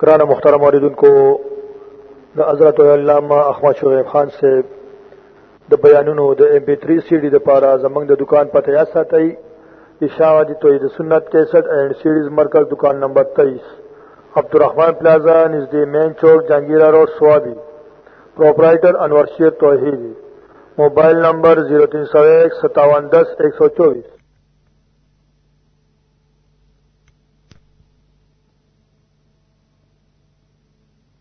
کرانا محترم عوردن کو دا حضرت علامہ احمد شعیب خان سے د بیانونو د ایم پی 3 سی ڈی د پارا زمنګ د دکان پته یا ساتي اشاعتی توحید سنت 61 اینڈ سیریز مرکز دکان number 23 Abdul Rahman plaza نزدی main Chowk, Jahangira road Swabi proprietor Anwar Sher Tauheed mobile number 03015710124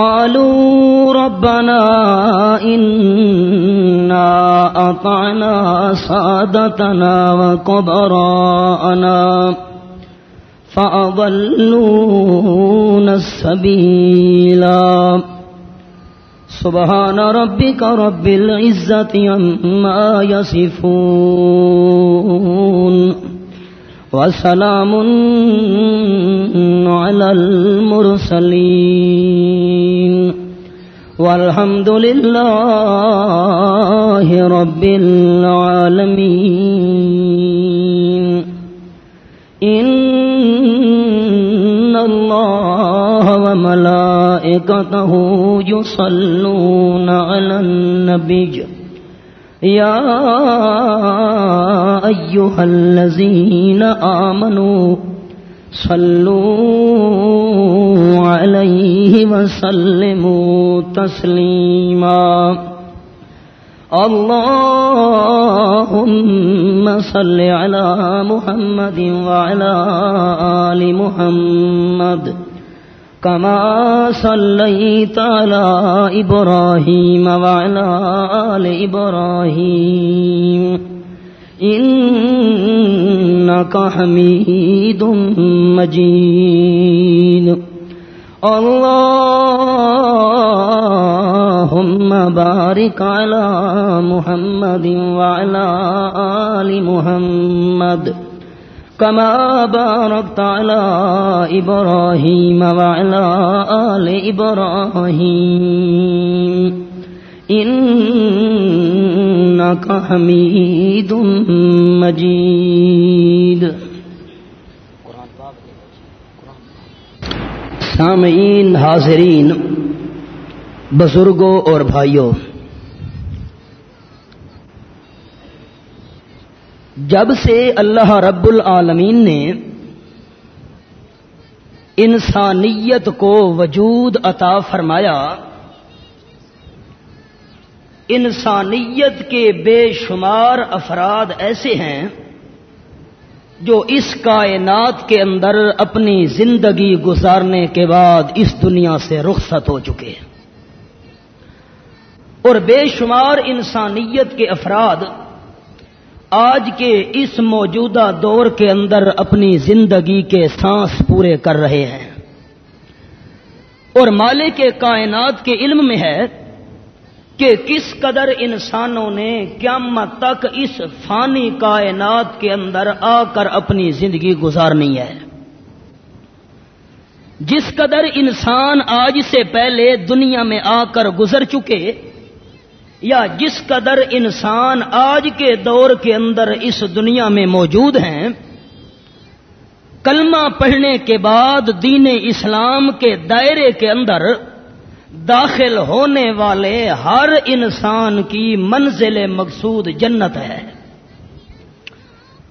قالوا ربنا إنا أطعنا سادتنا وكبراءنا فأضلون السبيلا. سبحان ربك رب العزة عما يصفون. وسلام على المرسلين. والحمد لله رب العالمين. إن الله وملائكته يصلون على النبي. يا أيها الذين آمنوا صلوا عليه وسلموا تسليما اللهم صل على محمد وعلى آل محمد كما صليت على إبراهيم وعلى آل إبراهيم. إنك حميد مجيد. اللهم بارك على محمد وعلى آل محمد. كما باركت على إبراهيم وعلى آل إبراهيم. إنك حميد مجيد. سامعین، حاضرین، بزرگوں اور بھائیوں جب سے اللہ رب العالمین نے انسانیت کو وجود عطا فرمایا، انسانیت کے بے شمار افراد ایسے ہیں جو اس کائنات کے اندر اپنی زندگی گزارنے کے بعد اس دنیا سے رخصت ہو چکے ہیں۔ اور بے شمار انسانیت کے افراد آج کے اس موجودہ دور کے اندر اپنی زندگی کے سانس پورے کر رہے ہیں۔ اور مالے کے کائنات کے علم میں ہے کہ کس قدر انسانوں نے قیامت تک اس فانی کائنات کے اندر آ کر اپنی زندگی گزارنی ہے۔ جس قدر انسان آج سے پہلے دنیا میں آ کر گزر چکے یا جس قدر انسان آج کے دور کے اندر اس دنیا میں موجود ہیں، کلمہ پڑھنے کے بعد دین اسلام کے دائرے کے اندر داخل ہونے والے ہر انسان کی منزل مقصود جنت ہے۔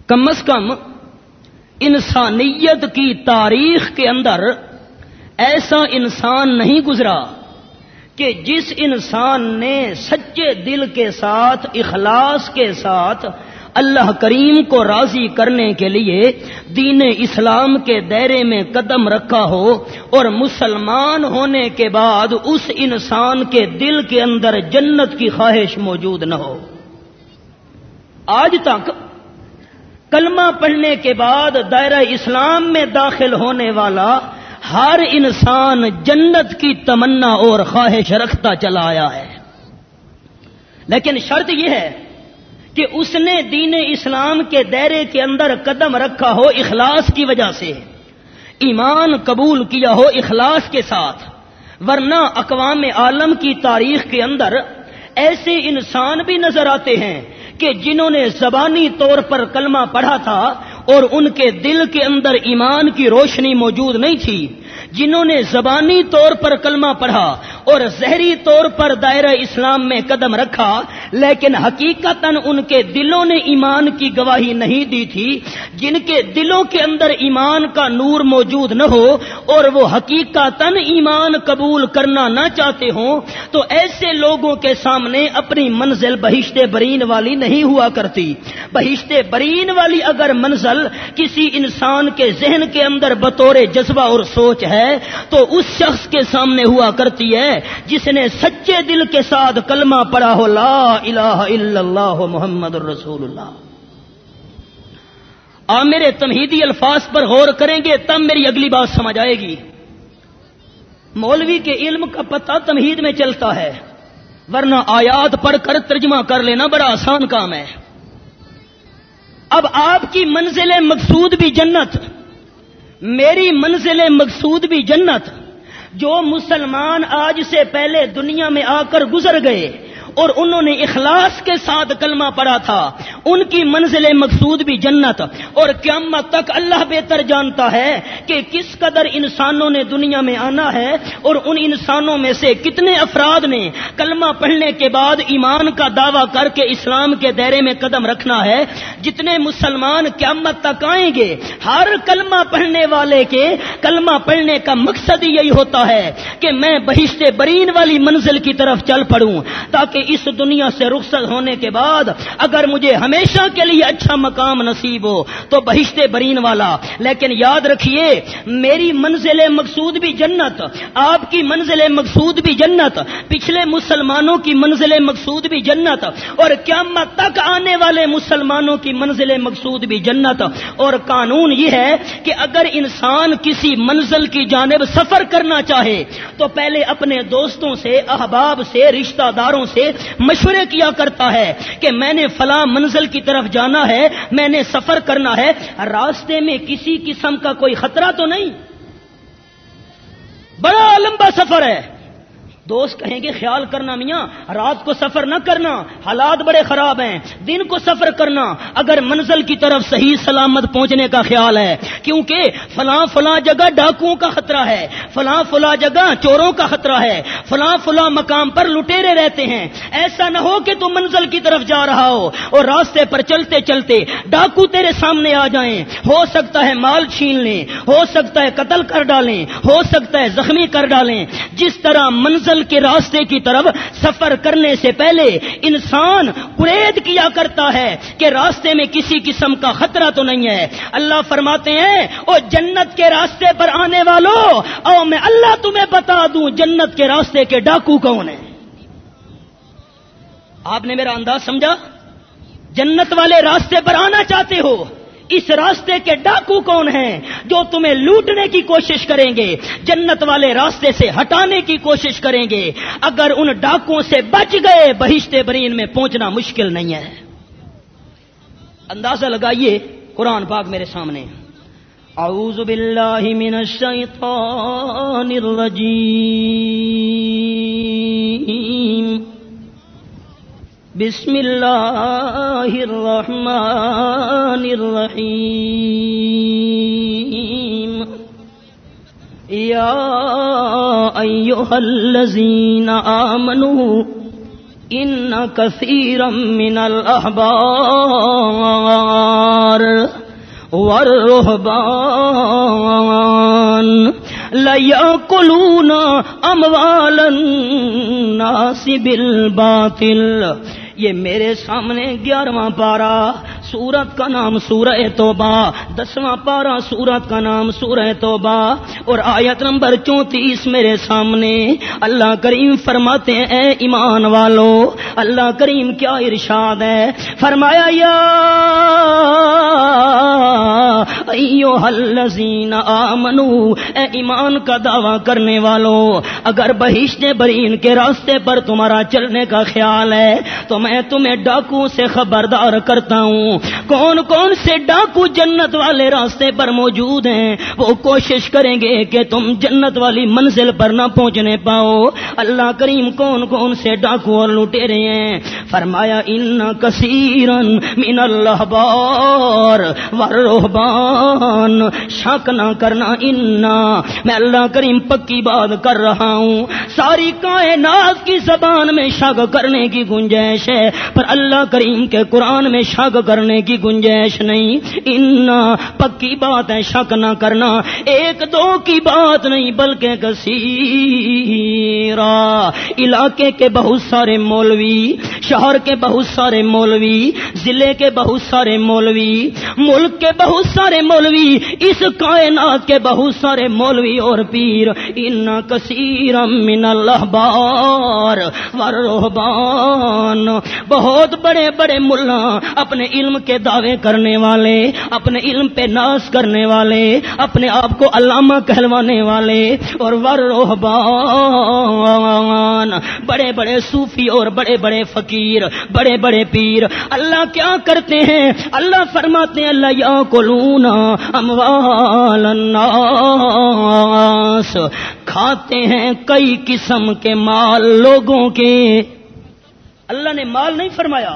کم از کم انسانیت کی تاریخ کے اندر ایسا انسان نہیں گزرا۔ کہ جس انسان نے سچے دل کے ساتھ، اخلاص کے ساتھ اللہ کریم کو راضی کرنے کے لیے دین اسلام کے دائرے میں قدم رکھا ہو اور مسلمان ہونے کے بعد اس انسان کے دل کے اندر جنت کی خواہش موجود نہ ہو۔ آج تک کلمہ پڑھنے کے بعد دائرہ اسلام میں داخل ہونے والا ہر انسان جنت کی تمنا اور خواہش رکھتا چلا آیا ہے۔ لیکن شرط یہ ہے کہ اس نے دین اسلام کے دائرے کے اندر قدم رکھا ہو اخلاص کی وجہ سے۔ ایمان قبول کیا ہو اخلاص کے ساتھ۔ ورنہ اقوام عالم کی تاریخ کے اندر ایسے انسان بھی نظر آتے ہیں کہ جنہوں نے زبانی طور پر کلمہ پڑھا تھا اور ان کے دل کے اندر ایمان کی روشنی موجود نہیں تھی، جنہوں نے زبانی طور پر کلمہ پڑھا اور زہری طور پر دائرہ اسلام میں قدم رکھا، لیکن حقیقت ان کے دلوں نے ایمان کی گواہی نہیں دی تھی، جن کے دلوں کے اندر ایمان کا نور موجود نہ ہو اور وہ حقیقت ایمان قبول کرنا نہ چاہتے ہوں، تو ایسے لوگوں کے سامنے اپنی منزل بہشت برین والی نہیں ہوا کرتی۔ بہشت برین والی اگر منزل کسی انسان کے ذہن کے اندر بطور جذبہ اور سوچ ہے تو اس شخص کے سامنے ہوا کرتی ہے جس نے سچے دل کے ساتھ کلمہ پڑا ہو، لا الہ الا اللہ محمد الرسول اللہ آپ میرے تمہیدی الفاظ پر غور کریں گے تب میری اگلی بات سمجھ آئے گی۔ مولوی کے علم کا پتہ تمہید میں چلتا ہے، ورنہ آیات پڑھ کر ترجمہ کر لینا بڑا آسان کام ہے۔ اب آپ کی منزل مقصود بھی جنت، میری منزل مقصود بھی جنت، جو مسلمان آج سے پہلے دنیا میں آ کر گزر گئے اور انہوں نے اخلاص کے ساتھ کلمہ پڑا تھا۔ ان کی منزل مقصود بھی جنت۔ اور قیامت تک اللہ بہتر جانتا ہے کہ کس قدر انسانوں نے دنیا میں آنا ہے اور ان انسانوں میں سے کتنے افراد نے کلمہ پڑھنے کے بعد ایمان کا دعویٰ کر کے اسلام کے دائرے میں قدم رکھنا ہے۔ جتنے مسلمان قیامت تک آئیں گے، ہر کلمہ پڑھنے والے کے کلمہ پڑھنے کا مقصد یہی ہوتا ہے کہ میں بہشت برین والی منزل کی طرف چل پڑوں تاکہ اس دنیا سے رخصت ہونے کے بعد اگر مجھے ہمیشہ کے لیے اچھا مقام نصیب ہو تو بہشتے برین والا۔ لیکن یاد رکھیے، میری منزل مقصود بھی جنت، آپ کی منزل مقصود بھی جنت، پچھلے مسلمانوں کی منزل مقصود بھی جنت، اور قیامت تک آنے والے مسلمانوں کی منزل مقصود بھی جنت۔ اور قانون یہ ہے کہ اگر انسان کسی منزل کی جانب سفر کرنا چاہے، تو پہلے اپنے دوستوں سے، احباب سے، رشتہ داروں سے مشورے کیا کرتا ہے کہ میں نے فلاں منزل کی طرف جانا ہے، میں نے سفر کرنا ہے، راستے میں کسی قسم کا کوئی خطرہ تو نہیں؟ بڑا لمبا سفر ہے۔ دوست کہیں گے، خیال کرنا میاں، رات کو سفر نہ کرنا، حالات بڑے خراب ہیں، دن کو سفر کرنا، اگر منزل کی طرف صحیح سلامت پہنچنے کا خیال ہے، کیونکہ فلاں فلاں جگہ ڈاکوؤں کا خطرہ ہے، فلاں فلاں جگہ چوروں کا خطرہ ہے، فلاں فلاں مقام پر لٹیرے رہتے ہیں، ایسا نہ ہو کہ تم منزل کی طرف جا رہا ہو اور راستے پر چلتے چلتے ڈاکو تیرے سامنے آ جائیں۔ ہو سکتا ہے مال چھین لیں، ہو سکتا ہے قتل کر ڈالیں، ہو سکتا ہے زخمی کر ڈالیں۔ جس طرح منزل کے راستے کی طرف سفر کرنے سے پہلے انسان قرید کیا کرتا ہے کہ راستے میں کسی قسم کا خطرہ تو نہیں ہے۔ اللہ فرماتے ہیں، او جنت کے راستے پر آنے والوں او میں اللہ تمہیں بتا دوں جنت کے راستے کے ڈاکو کون ہیں۔ آپ نے میرا انداز سمجھا؟ جنت والے راستے پر آنا چاہتے ہو۔ اس راستے کے ڈاکو کون ہیں جو تمہیں لوٹنے کی کوشش کریں گے، جنت والے راستے سے ہٹانے کی کوشش کریں گے۔ اگر ان ڈاکوں سے بچ گئے، بہشتے برین میں پہنچنا مشکل نہیں ہے۔ اندازہ لگائیے قرآن پاک میرے سامنے۔ اعوذ باللہ من الشیطان الرجیم۔ بسم اللہ الرحمن الرحیم یا ایوہ الذین آمنوا ان کثیرا من الاحبار والرهبان ليأكلون أموال الناس بالباطل یہ میرے سامنے گیارہواں پارا سورت کا نام سورہ توبہ، دسواں پارا سورت کا نام سورہ توبہ، اور آیت نمبر چونتیس میرے سامنے اللہ کریم فرماتے ہیں، اے ایمان والو، اللہ کریم کیا ارشاد ہے؟ فرمایا، یا ایو الذین آمنو، اے ایمان کا دعویٰ کرنے والو، اگر بہشت برین کے راستے پر تمہارا چلنے کا خیال ہے، تو میں تمہیں ڈاکو سے خبردار کرتا ہوں کون کون سے ڈاکو جنت والے راستے پر موجود ہیں؟ وہ کوشش کریں گے کہ تم جنت والی منزل پر نہ پہنچنے پاؤ۔ اللہ کریم کون کون سے ڈاکو اور لٹے رہے ہیں؟ فرمایا، ان کثیرن من اللہ بار ورحبان شک نہ کرنا انا میں اللہ کریم پکی بات کر رہا ہوں۔ ساری کائنات کی زبان میں شک کرنے کی گنجائش ہے، پر اللہ کریم کے قرآن میں شک کرنے کی گنجائش نہیں۔ ان پکی بات ہے، شک نہ کرنا۔ ایک دو کی بات نہیں، بلکہ کثیرا علاقے کے بہت سارے مولوی شہر کے بہت سارے مولوی، ضلع کے بہت سارے مولوی، ملک کے بہت سارے مولوی، اس کائنات کے بہت سارے مولوی اور پیر، ان کثیر من اللہ بار ورحبان بہت بڑے بڑے ملا اپنے علم کے دعوے کرنے والے، اپنے علم پہ ناس کرنے والے، اپنے آپ کو علامہ کہلوانے والے اور ورحبان بڑے بڑے صوفی اور بڑے بڑے فقیر بڑے بڑے پیر۔ اللہ کیا کرتے ہیں؟ اللہ فرماتے ہیں اللہ یا کلونا اموال الناس۔ کھاتے ہیں کئی قسم کے مال لوگوں کے۔ اللہ نے مال نہیں فرمایا۔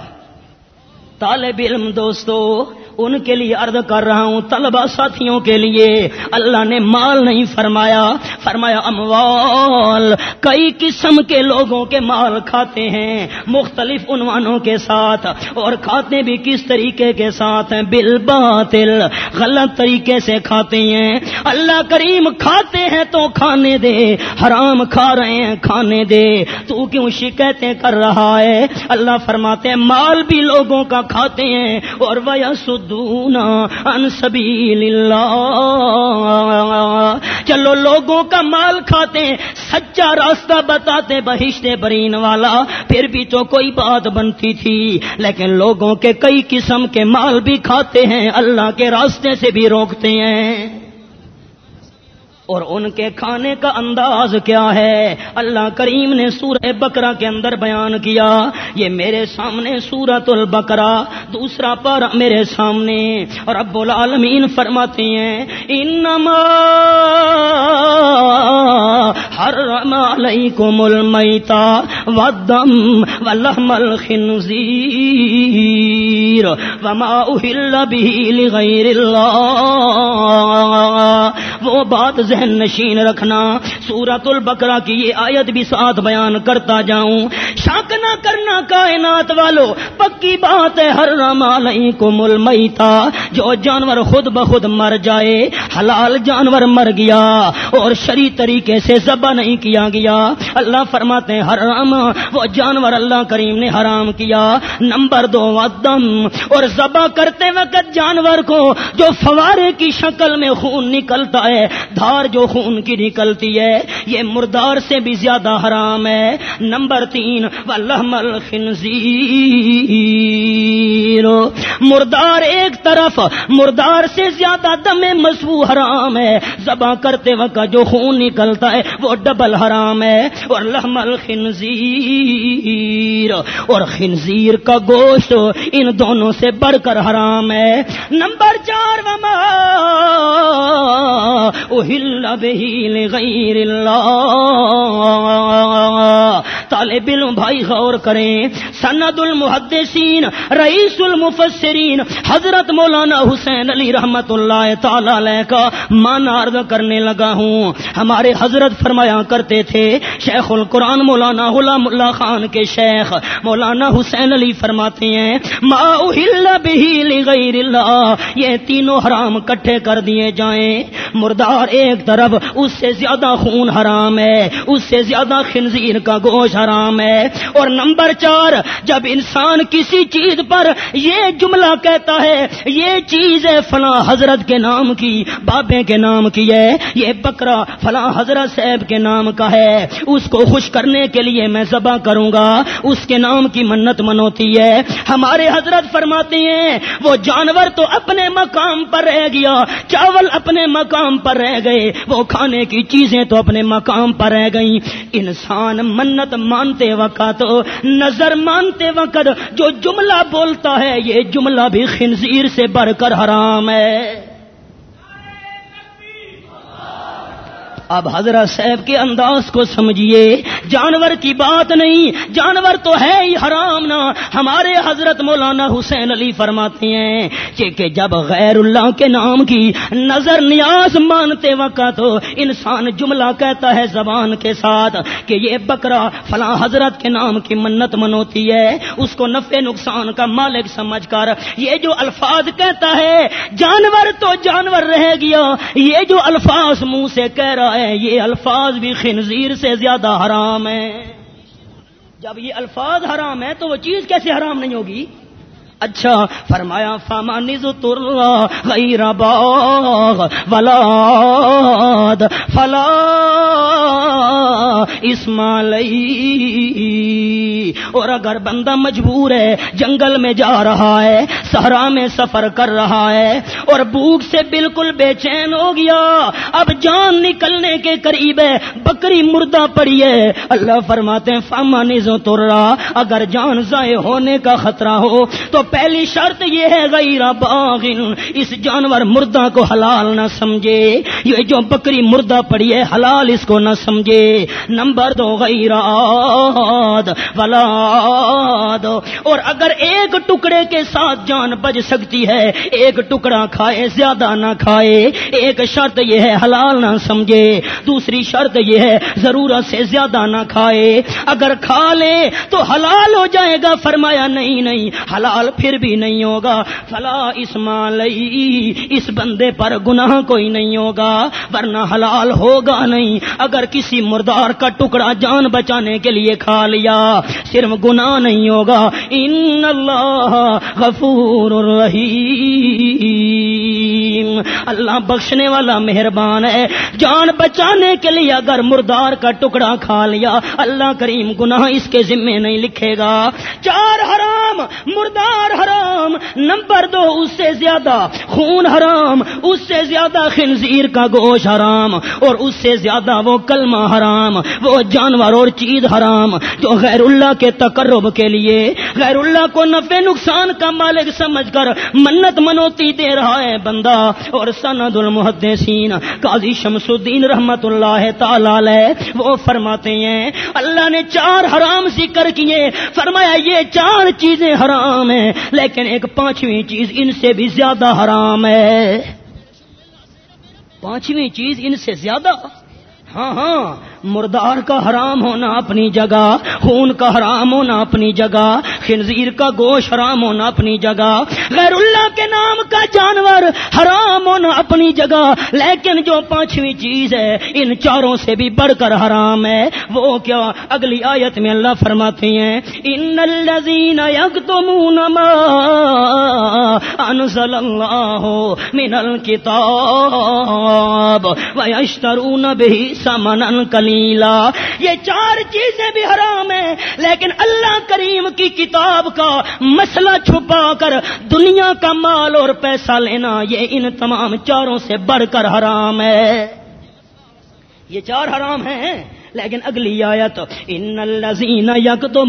طالب علم دوستو ان کے لیے عرض کر رہا ہوں طلبا ساتھیوں کے لیے۔ اللہ نے مال نہیں فرمایا۔ فرمایا، اموال، کئی قسم کے لوگوں کے مال کھاتے ہیں، مختلف عنوانوں کے ساتھ، اور کھاتے بھی کس طریقے کے ساتھ ہیں؟ بل باطل غلط طریقے سے کھاتے ہیں۔ اللہ کریم کھاتے ہیں تو کھانے دے، حرام کھا رہے ہیں، کھانے دے۔ تو کیوں شکایتیں کر رہا ہے؟ اللہ فرماتے ہیں، مال بھی لوگوں کا کھاتے ہیں، اور وہ سد ان سبیل اللہ چلو لوگوں کا مال کھاتے سچا راستہ بتاتے بہشتے برین والا۔ پھر بھی تو کوئی بات بنتی تھی۔ لیکن لوگوں کے کئی قسم کے مال بھی کھاتے ہیں، اللہ کے راستے سے بھی روکتے ہیں۔ اور ان کے کھانے کا انداز کیا ہے؟ اللہ کریم نے سورہ بکرا کے اندر بیان کیا، یہ میرے سامنے سورت البکرا دوسرا پر میرے سامنے۔ اور اب العالمین فرماتے ہیں، انما حرم علیکم المیتا والدم واللحم الخنزیر وما اہل به لغیر اللہ۔ وہ بات ذہن نشین رکھنا۔ سورت البکرا کی یہ آیت بھی ساتھ بیان کرتا جاؤں۔ شک نہ کرنا کائنات والو، پکی بات ہے ہر رمالی کو مل میتا جو جانور خود بخود مر جائے، حلال جانور مر گیا۔ اور شری طریقے سے ذبح نہیں کیا گیا۔ اللہ فرماتے ہیں، حرام۔ وہ جانور اللہ کریم نے حرام کیا۔ نمبر دو ودم اور ذبح کرتے وقت جانور کو جو فوارے کی شکل میں خون نکلتا ہے دھار جو خون کی نکلتی ہے، یہ مردار سے بھی زیادہ حرام ہے۔ نمبر تین مردار ایک طرف، مردار سے زیادہ دم مسبو حرام ہے۔ زبا کرتے وقت جو خون نکلتا ہے، وہ ڈبل حرام ہے۔ اور لحم الخنزیر اور خنزیر کا گوشت ان دونوں سے بڑھ کر حرام ہے۔ نمبر چار وما غیر اللہ طالب علم بھائی غور کریں. سند المحدثین، رئیس المفسرین، حضرت مولانا حسین علی رحمت اللہ تعالی کا مان عرض کرنے لگا ہوں. ہمارے حضرت فرمایا کرتے تھے، شیخ القرآن مولانا غلام اللہ خان کے شیخ مولانا حسین علی فرماتے ہیں، ما غیر اللہ، یہ تینوں حرام کٹھے کر دیے جائیں۔ مردار ایک طرف، اس سے زیادہ خون حرام ہے، اس سے زیادہ خنزیر کا گوشت حرام ہے۔ اور نمبر چار، جب انسان کسی چیز پر یہ جملہ کہتا ہے، یہ چیز ہے فلاں حضرت کے نام کی، بابے کے نام کی ہے، یہ بکرا فلاں حضرت صاحب کے نام کا ہے۔ اس کو خوش کرنے کے لیے میں ذبح کروں گا، اس کے نام کی منت منوتی ہے۔ ہمارے حضرت فرماتے ہیں، وہ جانور تو اپنے مقام پر رہ گیا، چاول اپنے مقام پر رہ گئے وہ کھانے کی چیزیں تو اپنے مقام پر رہ گئی انسان منت مانتے وقت، نظر مانتے وقت جو جملہ بولتا ہے، یہ جملہ بھی خنزیر سے بڑھ کر حرام ہے۔ اب حضرت صاحب کے انداز کو سمجھیے۔ جانور کی بات نہیں، جانور تو ہے ہی حرام نہ ہمارے حضرت مولانا حسین علی فرماتے ہیں کہ جب غیر اللہ کے نام کی نظر نیاز مانتے وقت تو انسان جملہ کہتا ہے زبان کے ساتھ کہ یہ بکرا فلاں حضرت کے نام کی منت منوتی ہے، اس کو نفع نقصان کا مالک سمجھ کر یہ جو الفاظ کہتا ہے، جانور تو جانور رہ گیا۔ یہ جو الفاظ منہ سے کہہ رہا ہے یہ الفاظ بھی خنزیر سے زیادہ حرام ہے جب یہ الفاظ حرام ہے تو وہ چیز کیسے حرام نہیں ہوگی؟ اچھا فرمایا فاما نز غیر باغ ولاد فلا اسماعیل اور اگر بندہ مجبور ہے، جنگل میں جا رہا ہے، صحرا میں سفر کر رہا ہے اور بھوک سے بالکل بے چین ہو گیا، اب جان نکلنے کے قریب ہے، بکری مردہ پڑی ہے۔ اللہ فرماتے ہیں فاما نزو تر اگر جان ضائع ہونے کا خطرہ ہو، تو پہلی شرط یہ ہے، غیر باغ۔ اس جانور مردہ کو حلال نہ سمجھے۔ یہ جو بکری مردہ پڑی ہے، حلال اس کو نہ سمجھے۔ نمبر دو، غیر ولاد اور اگر ایک ٹکڑے کے ساتھ جان بج سکتی ہے، ایک ٹکڑا کھائے، زیادہ نہ کھائے۔ ایک شرط یہ ہے، حلال نہ سمجھے۔ دوسری شرط یہ ہے، ضرورت سے زیادہ نہ کھائے۔ اگر کھا لے تو حلال ہو جائے گا، فرمایا نہیں نہیں۔ حلال پھر بھی نہیں ہوگا۔ فلا اسماعیل اس بندے پر گناہ کوئی نہیں ہوگا، ورنہ حلال ہوگا نہیں۔ اگر کسی مردار کا ٹکڑا جان بچانے کے لیے کھا لیا، صرف گناہ نہیں ہوگا۔ ان اللہ غفور رحیم اللہ بخشنے والا مہربان ہے۔ جان بچانے کے لیے اگر مردار کا ٹکڑا کھا لیا، اللہ کریم گناہ اس کے ذمے نہیں لکھے گا۔ چار حرام مردار حرام، نمبر دو، اس سے زیادہ خون حرام، اس سے زیادہ خنزیر کا گوشت حرام، اور اس سے زیادہ وہ کلمہ حرام، وہ جانور اور چیز حرام، جو غیر اللہ کے تقرب کے لیے، غیر اللہ کو نفع نقصان کا مالک سمجھ کر منت منوتی دے رہا ہے بندہ، اور سند المحدثین، قاضی شمس الدین رحمت اللہ تعالی وہ فرماتے ہیں، اللہ نے چار حرام ذکر کیے، فرمایا یہ چار چیزیں حرام ہیں لیکن ایک پانچویں چیز ان سے بھی زیادہ حرام ہے۔ پانچویں چیز ان سے زیادہ ہاں ہاں مردار کا حرام ہونا اپنی جگہ، خون کا حرام ہونا اپنی جگہ، خنزیر کا گوشت حرام ہونا اپنی جگہ غیر اللہ کے نام کا جانور حرام ہونا اپنی جگہ، لیکن جو پانچویں چیز ہے، ان چاروں سے بھی بڑھ کر حرام ہے۔ وہ کیا؟ اگلی آیت میں اللہ فرماتے ہیں، ان الذین یکتمون ما انزل اللہ من الكتاب ویشترون به سمن کلیلا یہ چار چیزیں بھی حرام ہیں، لیکن اللہ کریم کی کتاب کا مسئلہ چھپا کر دنیا کا مال اور پیسہ لینا یہ ان تمام چاروں سے بڑھ کر حرام ہے۔ یہ چار حرام ہیں۔ لیکن اگلی آیت، ان الزین یک تو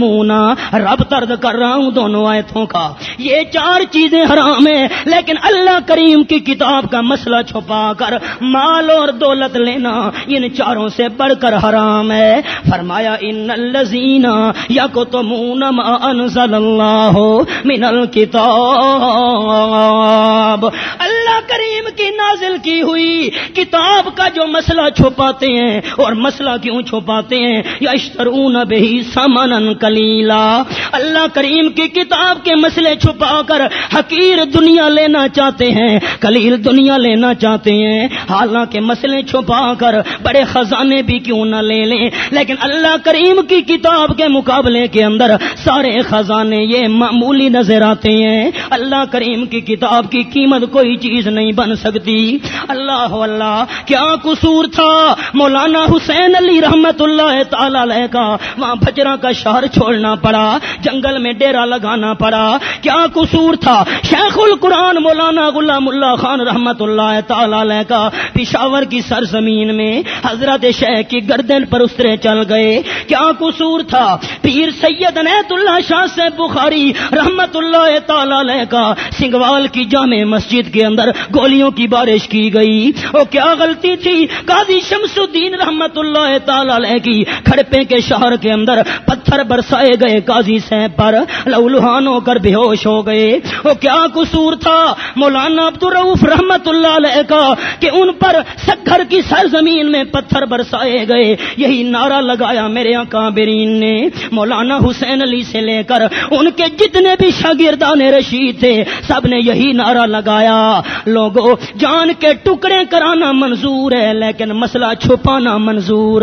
رب ترد کر رہا ہوں دونوں آیتوں کا۔ یہ چار چیزیں حرام ہیں، لیکن اللہ کریم کی کتاب کا مسئلہ چھپا کر مال اور دولت لینا ان چاروں سے بڑھ کر حرام ہے۔ فرمایا، ان الزین یک تو مونم انزل اللہ من الکتاب اللہ کریم کی نازل کی ہوئی کتاب کا جو مسئلہ چھپاتے ہیں اور مسئلہ کیوں چھپاتے پاتے ہیں۔ یا اشترون بہی سمن کلیلا اللہ کریم کی کتاب کے مسئلے چھپا کر حقیر دنیا لینا چاہتے ہیں۔ کلیل دنیا لینا چاہتے ہیں۔ حالانکہ مسئلے چھپا کر بڑے خزانے بھی کیوں نہ لے لیں۔ لیکن اللہ کریم کی کتاب کے مقابلے کے اندر سارے خزانے یہ معمولی نظر آتے ہیں۔ اللہ کریم کی کتاب کی قیمت کوئی چیز نہیں بن سکتی۔ اللہ اللہ کیا قصور تھا؟ مولانا حسین علی رحمت اللہ تعالی کا وہاں بجرا کا شہر چھوڑنا پڑا، جنگل میں ڈیرا لگانا پڑا۔ کیا قصور تھا؟ شیخ القرآن مولانا غلام اللہ خان رحمت اللہ تعالی کا پشاور کی سرزمین میں حضرت شیخ کی گردن پر استرے چل گئے۔ کیا قصور تھا؟ پیر سید نیت اللہ شاہ سے بخاری رحمت اللہ تعالی کا سنگوال کی جامع مسجد کے اندر گولیوں کی بارش کی گئی۔ وہ کیا غلطی تھی؟ قاضی شمس الدین رحمت اللہ تعالی کی کھڑپے کے شہر کے اندر پتھر برسائے گئے قاضی سے پر۔ لہان ہو کر بے ہوش ہو گئے۔ وہ کیا قصور تھا؟ مولانا عبد الروف رحمت اللہ علیہ کا کہ ان پر سکھر کی سرزمین میں پتھر برسائے گئے۔ یہی نعرہ لگایا میرے کابرین نے۔ مولانا حسین علی سے لے کر ان کے جتنے بھی شاگردان رشید تھے، سب نے یہی نعرہ لگایا۔ لوگوں، جان کے ٹکڑے کرانا منظور ہے، لیکن مسئلہ چھپانا منظور۔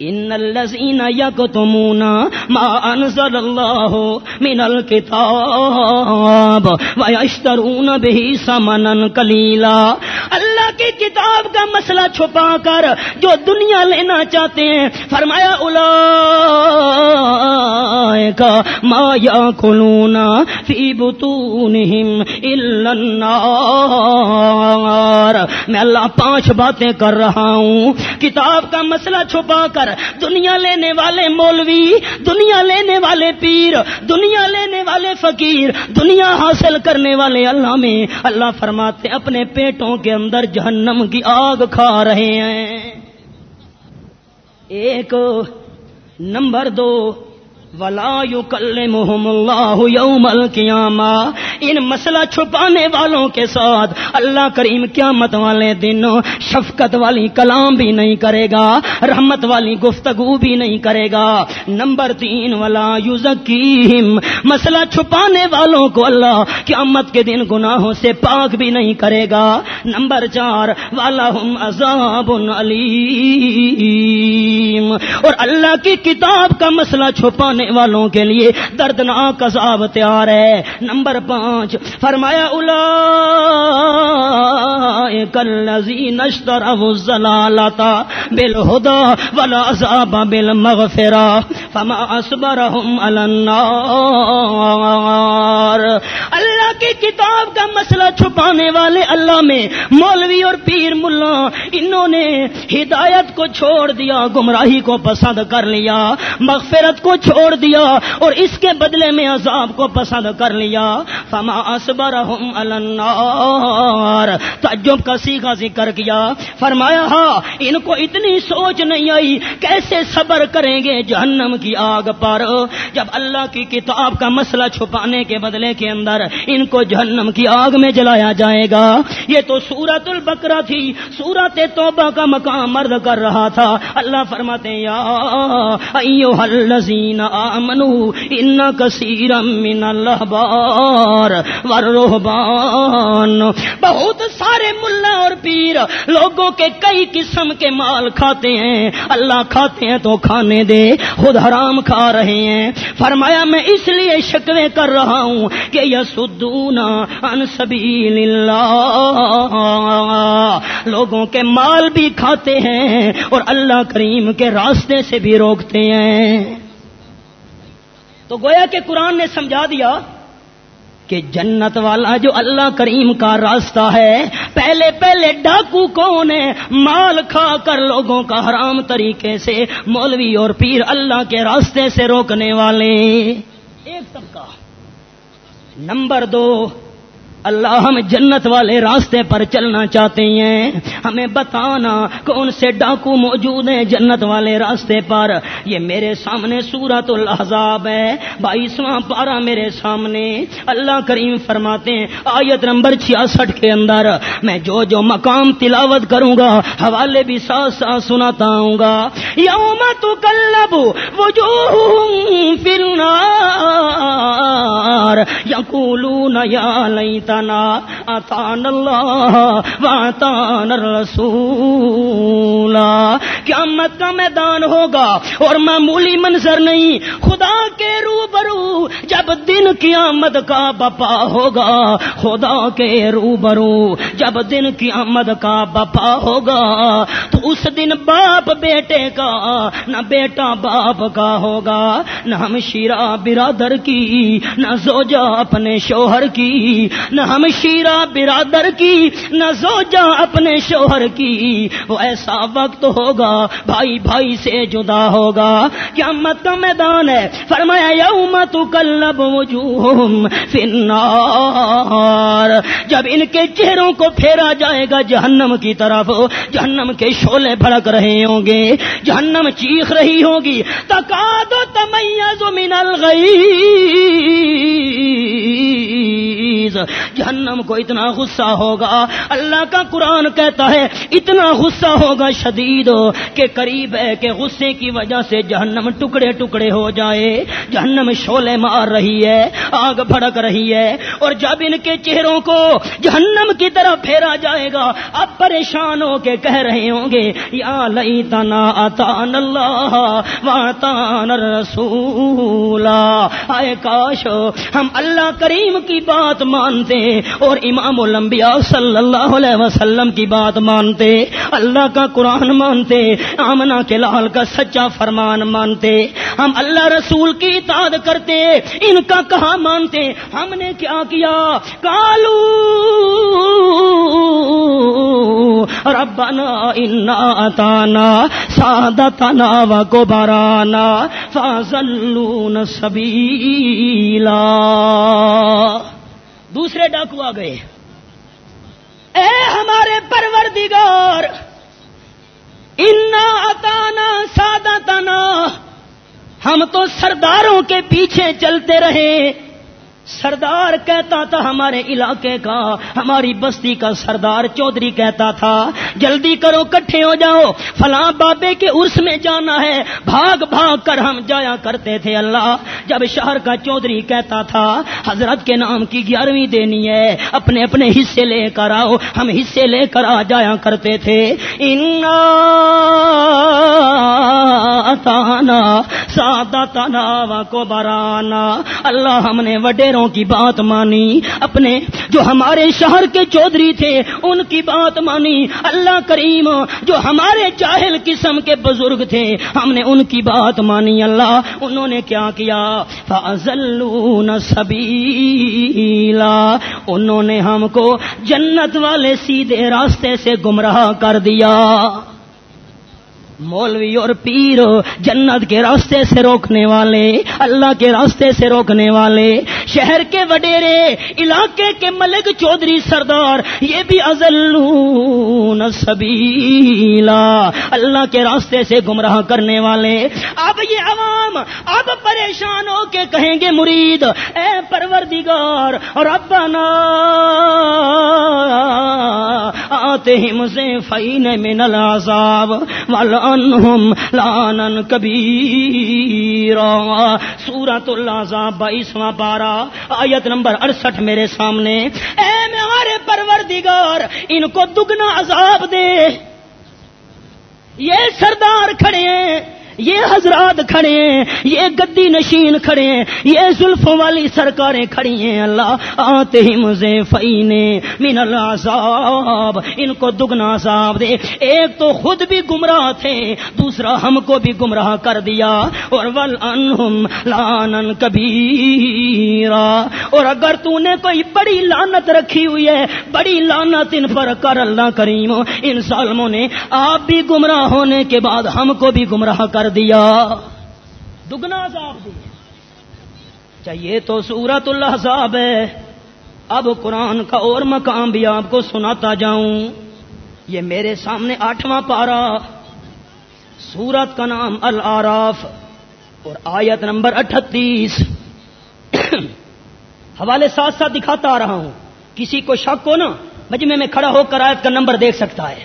ان الذين يكتمون ما انزل الله من الكتاب ويشترون به ثمنا قليلا۔ اللہ کی کتاب کا مسئلہ چھپا کر جو دنیا لینا چاہتے ہیں، فرمایا الا کا ما ياكلون في بطونهم الا النار۔ میں اللہ پانچ باتیں کر رہا ہوں۔ کتاب کا مسئلہ چھپا کر دنیا لینے والے مولوی، دنیا لینے والے پیر، دنیا لینے والے فقیر، دنیا حاصل کرنے والے اللہ میں اللہ فرماتے اپنے پیٹوں کے اندر جہنم کی آگ کھا رہے ہیں۔ ایک نمبر دو ولا يكلمهم اللہ یوم القیامہ ان مسئلہ چھپانے والوں کے ساتھ اللہ کریم قیامت والے دن شفقت والی کلام بھی نہیں کرے گا، رحمت والی گفتگو بھی نہیں کرے گا۔ نمبر تین، ولا یزکیہم مسئلہ چھپانے والوں کو اللہ قیامت کے دن گناہوں سے پاک بھی نہیں کرے گا۔ نمبر چار والا عذاب علیم اور اللہ کی کتاب کا مسئلہ چھپانے والوں کے لیے دردناک عذاب تیار ہے۔ نمبر پانچ، فرمایا الا کلزی نشتر بل ہدا ولا عذاب بل مغفرا فما اسبرهم النار۔ اللہ کی کتاب کا مسئلہ چھپانے والے اللہ میں مولوی اور پیر ملا، انہوں نے ہدایت کو چھوڑ دیا، گمراہی کو پسند کر لیا، مغفرت کو چھوڑ چھوڑ دیا اور اس کے بدلے میں عذاب کو پسند کر لیا۔ فما اسبرہم النار۔ تعجب کا سیکھا ذکر کیا۔ فرمایا ہاں ان کو اتنی سوچ نہیں آئی، کیسے صبر کریں گے جہنم کی آگ پر؟ جب اللہ کی کتاب کا مسئلہ چھپانے کے بدلے کے اندر ان کو جہنم کی آگ میں جلایا جائے گا۔ یہ تو سورت البکرا تھی۔ سورت توبہ کا مقام مرد کر رہا تھا۔ اللہ فرماتے یا ایوہ الذین آمنو ان کثیر من الاحبار والرهبان۔ بہت سارے ملا اور پیر لوگوں کے کئی قسم کے مال کھاتے ہیں۔ اللہ کھاتے ہیں تو کھانے دے، خود حرام کھا رہے ہیں۔ فرمایا، میں اس لیے شکوے کر رہا ہوں کہ یسدونا ان سبیل اللہ۔ لوگوں کے مال بھی کھاتے ہیں اور اللہ کریم کے راستے سے بھی روکتے ہیں۔ تو گویا کہ قرآن نے سمجھا دیا کہ جنت والا جو اللہ کریم کا راستہ ہے، پہلے پہلے ڈاکو کون ہے؟ مال کھا کر لوگوں کا حرام طریقے سے مولوی اور پیر اللہ کے راستے سے روکنے والے۔ ایک طبقہ۔ نمبر دو۔ اللہ ہم جنت والے راستے پر چلنا چاہتے ہیں۔ ہمیں بتانا کون سے ڈاکو موجود ہیں جنت والے راستے پر۔ یہ میرے سامنے سورت الحضاب ہے۔ بائیسواں پارا میرے سامنے۔ اللہ کریم فرماتے ہیں، آیت نمبر چھیاسٹھ کے اندر۔ میں جو جو مقام تلاوت کروں گا، حوالے بھی ساتھ ساتھ سناتا ہوں گا۔ یوم تو کلب وہ جو یقولون یا لیتا اتان اللہ واتان الرسول. قیامت کا میدان ہوگا اور معمولی منظر نہیں، خدا کے روبرو، جب دن کی آمد کا بپا ہوگا، خدا کے روبرو، جب دن کی کا بپا ہوگا، تو اس دن باپ بیٹے کا، نہ بیٹا باپ کا ہوگا، نہ ہم شیرا برادر کی، نہ زوجا اپنے شوہر کی، نہ ہم شیرا برادر کی، نہ زوجا اپنے شوہر کی۔ وہ ایسا وقت ہوگا، بھائی بھائی سے جدا ہوگا۔ کیا مت کا میدان ہے، فرمایا یوم تو کلب فنار جب ان کے چہروں کو پھیرا جائے گا جہنم کی طرف، جہنم کے شولے بھڑک رہے ہوں گے، جہنم چیخ رہی ہوگی تکا دو تمیز من الغیز جہنم کو اتنا غصہ ہوگا۔ اللہ کا قرآن کہتا ہے، اتنا غصہ ہوگا شدید کہ قریب ہے کہ غصے کی وجہ سے جہنم ٹکڑے ٹکڑے ہو جائے۔ جہنم شولے مار رہی ہے، آگ بھڑک رہی ہے۔ اور جب ان کے چہروں کو جہنم کی طرف پھیرا جائے گا اب پریشان ہو کے کہہ رہے ہوں گے، یا لئی تنا اتان اللہ واتان رسولا آئے کاش، ہم اللہ کریم کی بات مانتے اور امام الانبیاء صلی اللہ علیہ وسلم کی بات مانتے، اللہ کا قرآن مانتے آمنا کے لال کا سچا فرمان مانتے۔ ہم اللہ رسول کی اطاعت کرتے، ان کا کہاں مانتے۔ ہم نے کیا کیا؟ کالو ربنا انا اتانا سادتنا و گبرانا فازلون سبیلا۔ دوسرے ڈاکو آ گئے۔ اے ہمارے پروردگار، انا اتانا سادتنا۔ ہم تو سرداروں کے پیچھے چلتے رہے۔ سردار کہتا تھا ہمارے علاقے کا، ہماری بستی کا سردار چودھری کہتا تھا، جلدی کرو، کٹھے ہو جاؤ، فلاں بابے کے عرس میں جانا ہے، بھاگ بھاگ کر ہم جایا کرتے تھے اللہ۔ جب شہر کا چودھری کہتا تھا، حضرت کے نام کی گیارہویں دینی ہے، اپنے اپنے حصے لے کر آؤ، ہم حصے لے کر آ جایا کرتے تھے۔ تانا سادہ تنا کو برانا اللہ ہم نے وڈیروں کی بات مانی۔ اپنے جو ہمارے شہر کے چودھری تھے، ان کی بات مانی۔ اللہ کریم، جو ہمارے چاہل قسم کے بزرگ تھے، ہم نے ان کی بات مانی۔ اللہ، انہوں نے کیا کیا؟ فضلون سبیلا انہوں نے ہم کو جنت والے سیدھے راستے سے گمراہ کر دیا۔ مولوی اور پیر جنت کے راستے سے روکنے والے، اللہ کے راستے سے روکنے والے۔ شہر کے وڈیرے، علاقے کے ملک چودھری سردار، یہ بھی ازلون سبیلا۔ اللہ کے راستے سے گمراہ کرنے والے۔ اب یہ عوام، اب پریشان ہو کے کہیں گے مرید، اے پروردگار اور ابنا آتے ہی مجھے فین من العذاب والا عنہم لانن کبیرا۔ سورت اللہ بائیسواں پارا آیت نمبر اڑسٹھ میرے سامنے۔ اے میارے پروردگار، ان کو دگنا عذاب دے۔ یہ سردار کھڑے ہیں۔ یہ حضرات کھڑے ہیں، یہ گدی نشین کھڑے ہیں، یہ زلفوں والی سرکاریں کھڑی ہیں۔ اللہ، آتے ہی مزے فینے من العذاب، ان کو دگنا عذاب دے۔ ایک تو خود بھی گمراہ تھے، دوسرا ہم کو بھی گمراہ کر دیا۔ اور ول انہم لانن کبیرا اور اگر تو نے کوئی بڑی لانت رکھی ہوئی ہے، بڑی لانت ان پر کر اللہ کریم۔ ان سالموں نے آپ بھی گمراہ ہونے کے بعد ہم کو بھی گمراہ کر دیا۔ دگنا عذاب دیا اچھا، چاہیے تو سورت اللہ صاحب ہے۔ اب قرآن کا اور مقام بھی آپ کو سناتا جاؤں۔ یہ میرے سامنے آٹھواں پارا سورت کا نام العراف اور آیت نمبر اٹھتیس۔ حوالے ساتھ ساتھ دکھاتا آ رہا ہوں۔ کسی کو شک ہو نا مجمے میں کھڑا ہو کر آیت کا نمبر دیکھ سکتا ہے۔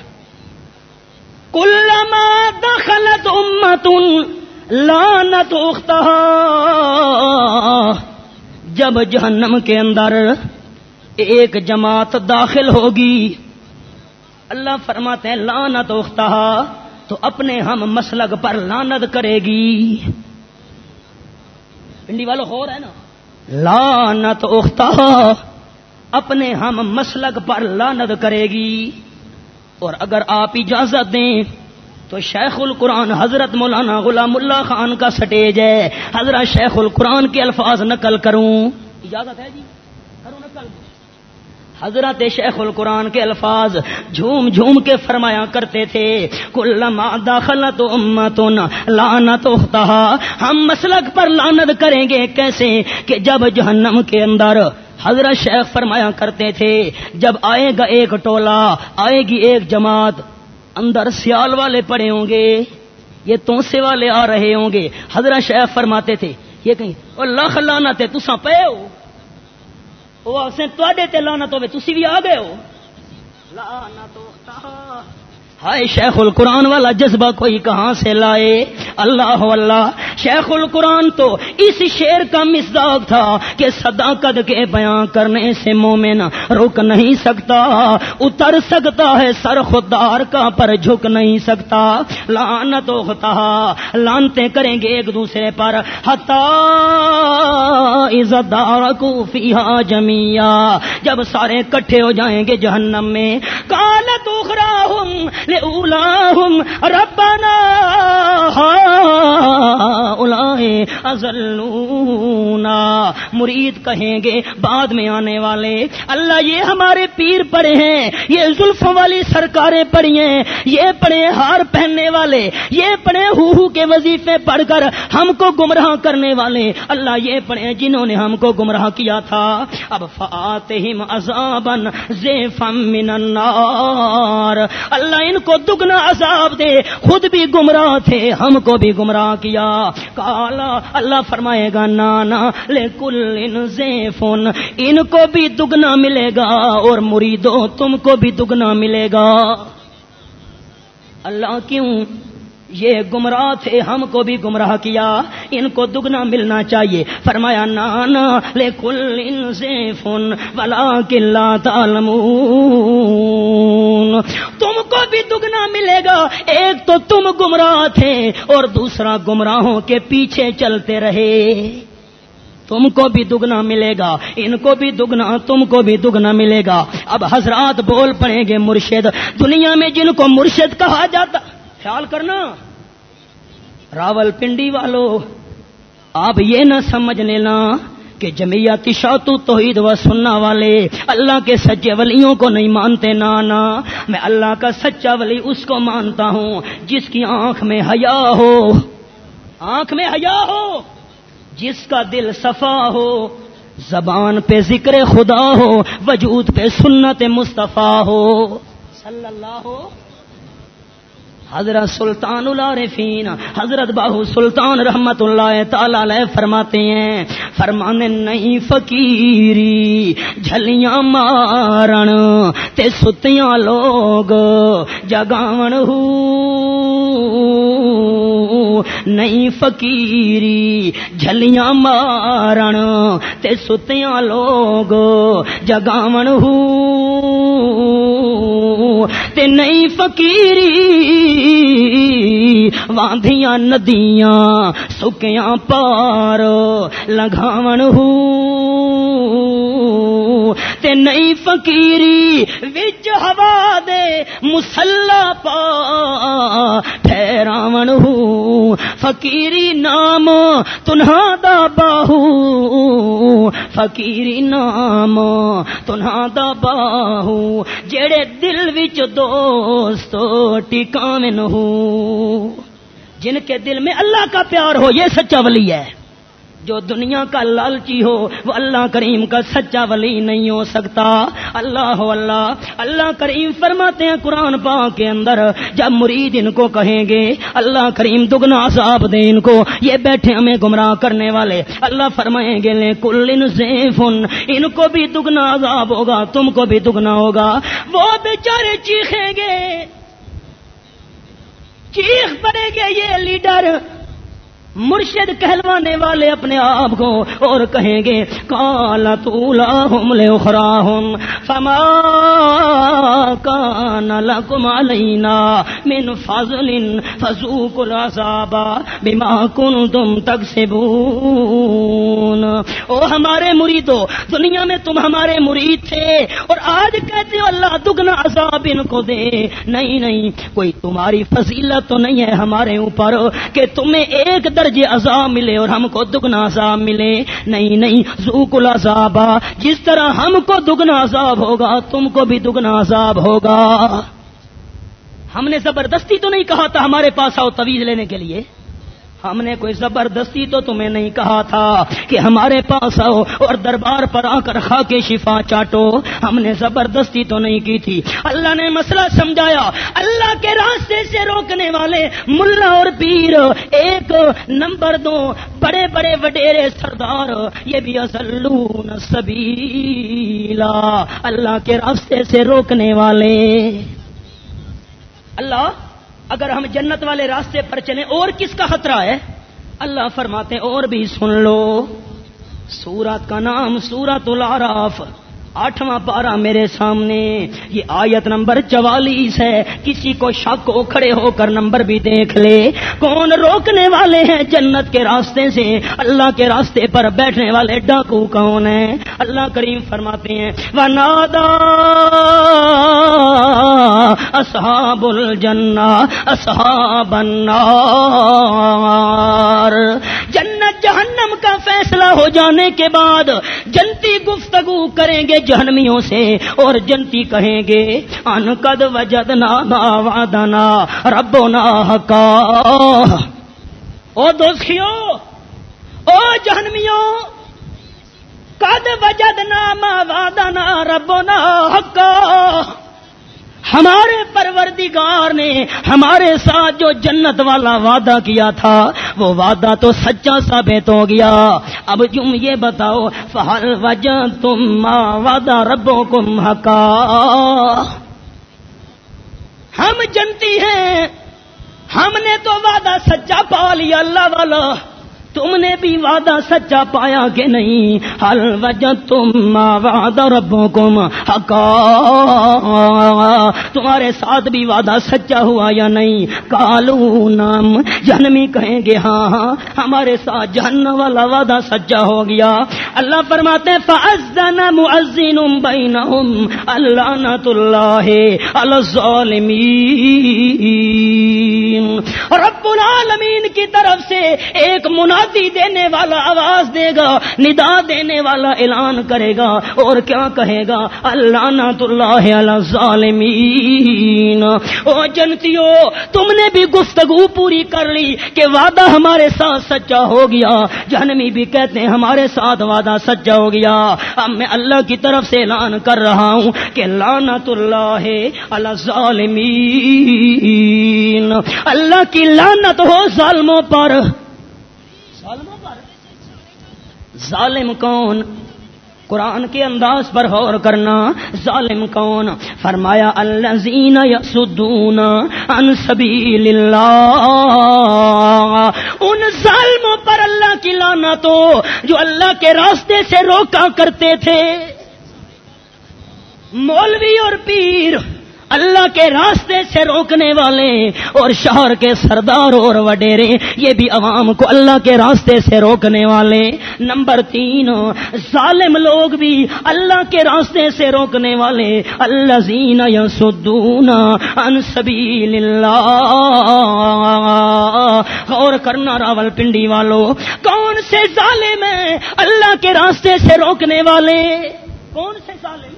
کلما دخلت امت لانت اختہا۔ جب جہنم کے اندر ایک جماعت داخل ہوگی، اللہ فرماتے ہیں لانت اختہا، تو اپنے ہم مسلک پر لانت کرے گی۔ پنڈی والوں ہو رہا ہے نا۔ لانت اختا، اپنے ہم مسلک پر لانت کرے گی۔ اور اگر آپ اجازت دیں تو شیخ القرآن حضرت مولانا غلام اللہ خان کا سٹیج ہے۔ حضرت شیخ القرآن کے الفاظ نقل کروں۔ اجازت ہے جی؟ حضرت شیخ القرآن کے الفاظ جھوم جھوم کے فرمایا کرتے تھے، کلما داخلت امتن لانت اختہ ہم مسلک پر لانت کریں گے کیسے کہ جب جہنم کے اندر حضرت شیخ فرمایا کرتے تھے، جب آئے گا ایک ٹولا آئے گی ایک جماعت، اندر سیال والے پڑے ہوں گے، یہ تونسے والے آ رہے ہوں گے۔ حضرت شیخ فرماتے تھے، یہ کہیں اور لاکھ لانا تسا پے ہو۔ وہ تے تے لانا تو تسی بھی آ گئے ہو؟ لانا تو ہائے شیخ القرآن والا جذبہ کوئی کہاں سے لائے؟ اللہ اللہ شیخ القرآن تو اس شیر کا مزداق تھا کہ صداقت کے بیان کرنے سے مومن رک نہیں سکتا، اتر سکتا ہے سر خوددار کا پر جھک نہیں سکتا۔ لانت ہوتا لانتے کریں گے ایک دوسرے پر۔ ہتا عزت دار کو فیحا جمیا جب سارے کٹھے ہو جائیں گے جہنم میں۔ کالت اخرا ہوں لأولاهم ربنا ازلونا۔ مرید کہیں گے بعد میں آنے والے، اللہ یہ ہمارے پیر پڑے ہیں، یہ زلفوں والی سرکاریں پڑی ہیں، یہ پڑے ہار پہننے والے، یہ پڑے ہو ہو کے وظیفے پڑھ کر ہم کو گمراہ کرنے والے۔ اللہ یہ پڑھے جنہوں نے ہم کو گمراہ کیا تھا۔ اب فاتحم عذابن زیفم من النار۔ اللہ ان کو دگنا عذاب دے۔ خود بھی گمراہ تھے، ہم کو بھی گمراہ کیا۔ کالا، اللہ فرمائے گا، نانا، لے کل ان ان کو بھی دگنا ملے گا اور مریدو تم کو بھی دگنا ملے گا۔ اللہ کیوں یہ گمراہ تھے، ہم کو بھی گمراہ کیا۔ ان کو دگنا ملنا چاہیے۔ فرمایا نانا لے کل ان سے فن بلا کلّا تالم تم کو بھی دگنا ملے گا۔ ایک تو تم گمراہ تھے اور دوسرا گمراہوں کے پیچھے چلتے رہے۔ تم کو بھی دگنا ملے گا۔ ان کو بھی دگنا، تم کو بھی دگنا ملے گا۔ اب حضرات بول پڑیں گے مرشد۔ دنیا میں جن کو مرشد کہا جاتا خیال کرنا۔ راول پنڈی والو، آپ یہ نہ سمجھ لینا کہ جمعیتی شاطو توحید و سننا والے اللہ کے سچے ولیوں کو نہیں مانتے نانا میں اللہ کا سچا ولی اس کو مانتا ہوں جس کی آنکھ میں حیا ہو۔ آنکھ میں حیا ہو، جس کا دل صفا ہو۔ زبان پہ ذکر خدا ہو، وجود پہ سنت مصطفیٰ ہو۔ صلی اللہ ہو حضرت سلطان العارفین، حضرت باہو سلطان رحمت اللہ تعالی فرماتے ہیں فرمانے نہیں فقیری، جھلیاں مارن تے ستیاں لوگ جگاون ہو۔ نہیں فقیری، جھلیاں مارن تے ستیاں لوگ جگاون ہو۔ تے نہیں فقیری واندیاں ندیاں سکیاں پار لگاون ہوں تے نئی فقیری، وچ ہوا دے مسلح پا ٹھہراون ہو فقیری نام تنہا دا باہو۔ فقیری نام تنہا دا باہو۔ جڑے دل وچ دوست ٹکاون ہو جن کے دل میں اللہ کا پیار ہو، یہ سچا ولی ہے۔ جو دنیا کا لالچی ہو، وہ اللہ کریم کا سچا ولی نہیں ہو سکتا۔ اللہ ہو اللہ۔ اللہ کریم فرماتے ہیں قرآن پا کے اندر، جب مرید ان کو کہیں گے، اللہ کریم دگنا عذاب دے ان کو۔ یہ بیٹھے ہمیں گمراہ کرنے والے۔ اللہ فرمائیں گے، لے کل فن ان کو بھی دگنا عذاب ہوگا، تم کو بھی دگنا ہوگا۔ وہ بیچارے چیخیں گے۔ چیخ پڑے گے، یہ لیڈر۔ مرشد کہلوانے والے اپنے آپ کو اور کہیں گے کالا تولا ہم لے اخرا ہم فما کان لکم علینا من فضل فزوک العذاب بما کنتم تکسبون او ہمارے مریدو، دنیا میں تم ہمارے مرید تھے اور آج کہتے ہو اللہ دگنا عذاب ان کو دے۔ نہیں نہیں، کوئی تمہاری فضیلت تو نہیں ہے ہمارے اوپر کہ تمہیں ایک درجے عذاب ملے اور ہم کو دگنا عذاب ملے۔ نہیں نہیں زوک العذاب۔ جس طرح ہم کو دگنا عذاب ہوگا، تم کو بھی دگنا عذاب ہوگا۔ ہم نے زبردستی تو نہیں کہا تھا ہمارے پاس آؤ طویز لینے کے لیے۔ ہم نے کوئی زبردستی تو تمہیں نہیں کہا تھا کہ ہمارے پاس آؤ اور دربار پر آ کر خا کے شفا چاٹو۔ ہم نے زبردستی تو نہیں کی تھی۔ اللہ نے مسئلہ سمجھایا۔ اللہ کے راستے سے روکنے والے ملا اور پیر، ایک نمبر دو بڑے بڑے وڈیرے سردار، یہ بھی اسلون سبیلا۔ اللہ کے راستے سے روکنے والے۔ اللہ؟ اگر ہم جنت والے راستے پر چلیں، اور کس کا خطرہ ہے؟ اللہ فرماتے اور بھی سن لو۔ سورت کا نام سورت العراف۔ آٹھواں پارا میرے سامنے، یہ آیت نمبر چوالیس ہے۔ کسی کو شک ہو، کھڑے ہو کر نمبر بھی دیکھ لے۔ کون روکنے والے ہیں جنت کے راستے سے؟ اللہ کے راستے پر بیٹھنے والے ڈاکو کون ہیں؟ اللہ کریم فرماتے ہیں ونادا اصحاب الجنہ اصحاب النار۔ جنت جہنم کا فیصلہ ہو جانے کے بعد جنتی گفتگو کریں گے جہنمیوں سے اور جنتی کہیں گے، ان قد وجدنا ما وعدنا، ربنا حقا. او دوستیو، او جہنمیوں، قد وجدنا ما وعدنا، ربنا حقا. ہمارے پروردگار نے ہمارے ساتھ جو جنت والا وعدہ کیا تھا، وہ وعدہ تو سچا ثابت ہو گیا۔ اب تم یہ بتاؤ فہل وجہ تم وعدہ ربو کم حقا؟ ہم جنتی ہیں۔ ہم نے تو وعدہ سچا پا لیا، اللہ والا۔ تم نے بھی وعدہ سچا پایا کہ نہیں؟ ہر وجہ تم وعدہ ربوں کم حقا تمہارے ساتھ بھی وعدہ سچا ہوا یا نہیں؟ کالو نام جہنمی کہیں گے ہاں ہاں ہمارے ساتھ جہنم والا وعدہ سچا ہو گیا۔ اللہ فرماتے فَأَذَّنَ مُعَزِّنٌ بَيْنَهُمْ اللَّعْنَةُ اللَّهِ عَلَى رب العالمین کی طرف سے ایک منادی دینے والا آواز دے گا، ندا دینے والا اعلان کرے گا۔ اور کیا کہے گا؟ اللہ نات اللہ ظالمین او جنتیو، تم نے بھی گفتگو پوری کر لی کہ وعدہ ہمارے ساتھ سچا ہو گیا۔ جہنمی بھی کہتے ہیں ہمارے ساتھ وعدہ سچا ہو گیا۔ اب میں اللہ کی طرف سے اعلان کر رہا ہوں کہ لعنت اللہ ظالمین اللہ کی لعنت ہو ظالموں پر۔ ظالم کون؟ قرآن کے انداز پر غور کرنا، ظالم کون؟ فرمایا، الذین یسدون عن سبیل اللہ۔ ان ظالموں پر اللہ کی لعنت ہو، جو اللہ کے راستے سے روکا کرتے تھے۔ مولوی اور پیر اللہ کے راستے سے روکنے والے اور شہر کے سردار اور وڈیرے، یہ بھی عوام کو اللہ کے راستے سے روکنے والے۔ نمبر تین، ظالم لوگ بھی اللہ کے راستے سے روکنے والے۔ اللہ زین یسدون ان سبیل اللہ اور کرنا راول پنڈی والو، کون سے ظالم ہیں اللہ کے راستے سے روکنے والے؟ کون سے ظالم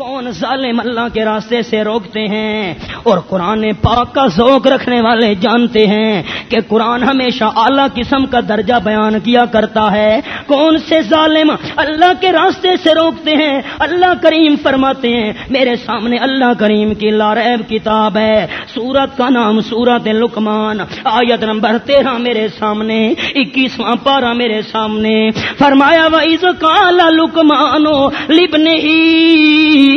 کون ظالم اللہ کے راستے سے روکتے ہیں اور قرآن پاک کا ذوق رکھنے والے جانتے ہیں کہ قرآن ہمیشہ اعلیٰ قسم کا درجہ بیان کیا کرتا ہے۔ کون سے ظالم اللہ کے راستے سے روکتے ہیں؟ اللہ کریم فرماتے ہیں، میرے سامنے اللہ کریم کی لارب کتاب ہے۔ سورت کا نام سورت لکمان آیت نمبر تیرہ میرے سامنے، اکیسواں پارہ میرے سامنے۔ فرمایا وائز کالا لکمانو لبن ہی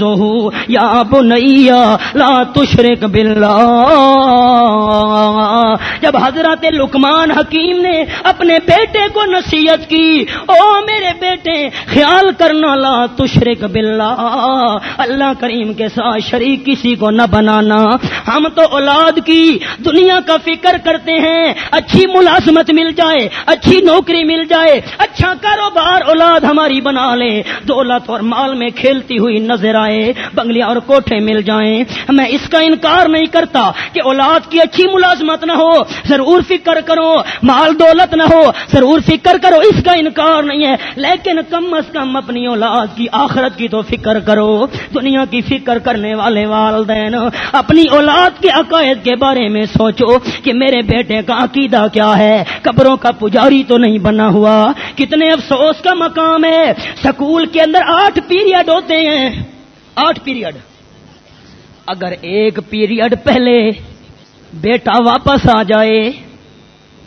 وہ یا بنیا لا تشرک باللہ۔ جب حضرت لکمان حکیم نے اپنے بیٹے کو نصیحت کی، او میرے بیٹے، خیال کرنا، لا تشرک باللہ۔ اللہ کریم کے ساتھ شریک کسی کو نہ بنانا۔ ہم تو اولاد کی دنیا کا فکر کرتے ہیں۔ اچھی ملازمت مل جائے، اچھی نوکری مل جائے۔ اچھا کاروبار اولاد ہماری بنا لے۔ دولت اور مال میں کھیلتی ہوئی نظر آئے بنگلیا اور کوٹھے مل جائیں۔ میں اس کا انکار نہیں کرتا کہ اولاد کی اچھی ملازمت نہ ہو، ضرور فکر کرو، مال دولت نہ ہو، ضرور فکر کرو، اس کا انکار نہیں ہے۔ لیکن کم از کم اپنی اولاد کی آخرت کی تو فکر کرو۔ دنیا کی فکر کرنے والے والدین، اپنی اولاد کے عقائد کے بارے میں سوچو کہ میرے بیٹے کا عقیدہ کیا ہے۔ قبروں کا پجاری تو نہیں بنا ہوا۔ کتنے افسوس کا مقام ہے۔ سکول کے اندر آٹھ پیریڈ ہوتے ہیں۔ آٹھ پیریڈ۔ اگر ایک پیریڈ پہلے بیٹا واپس آ جائے،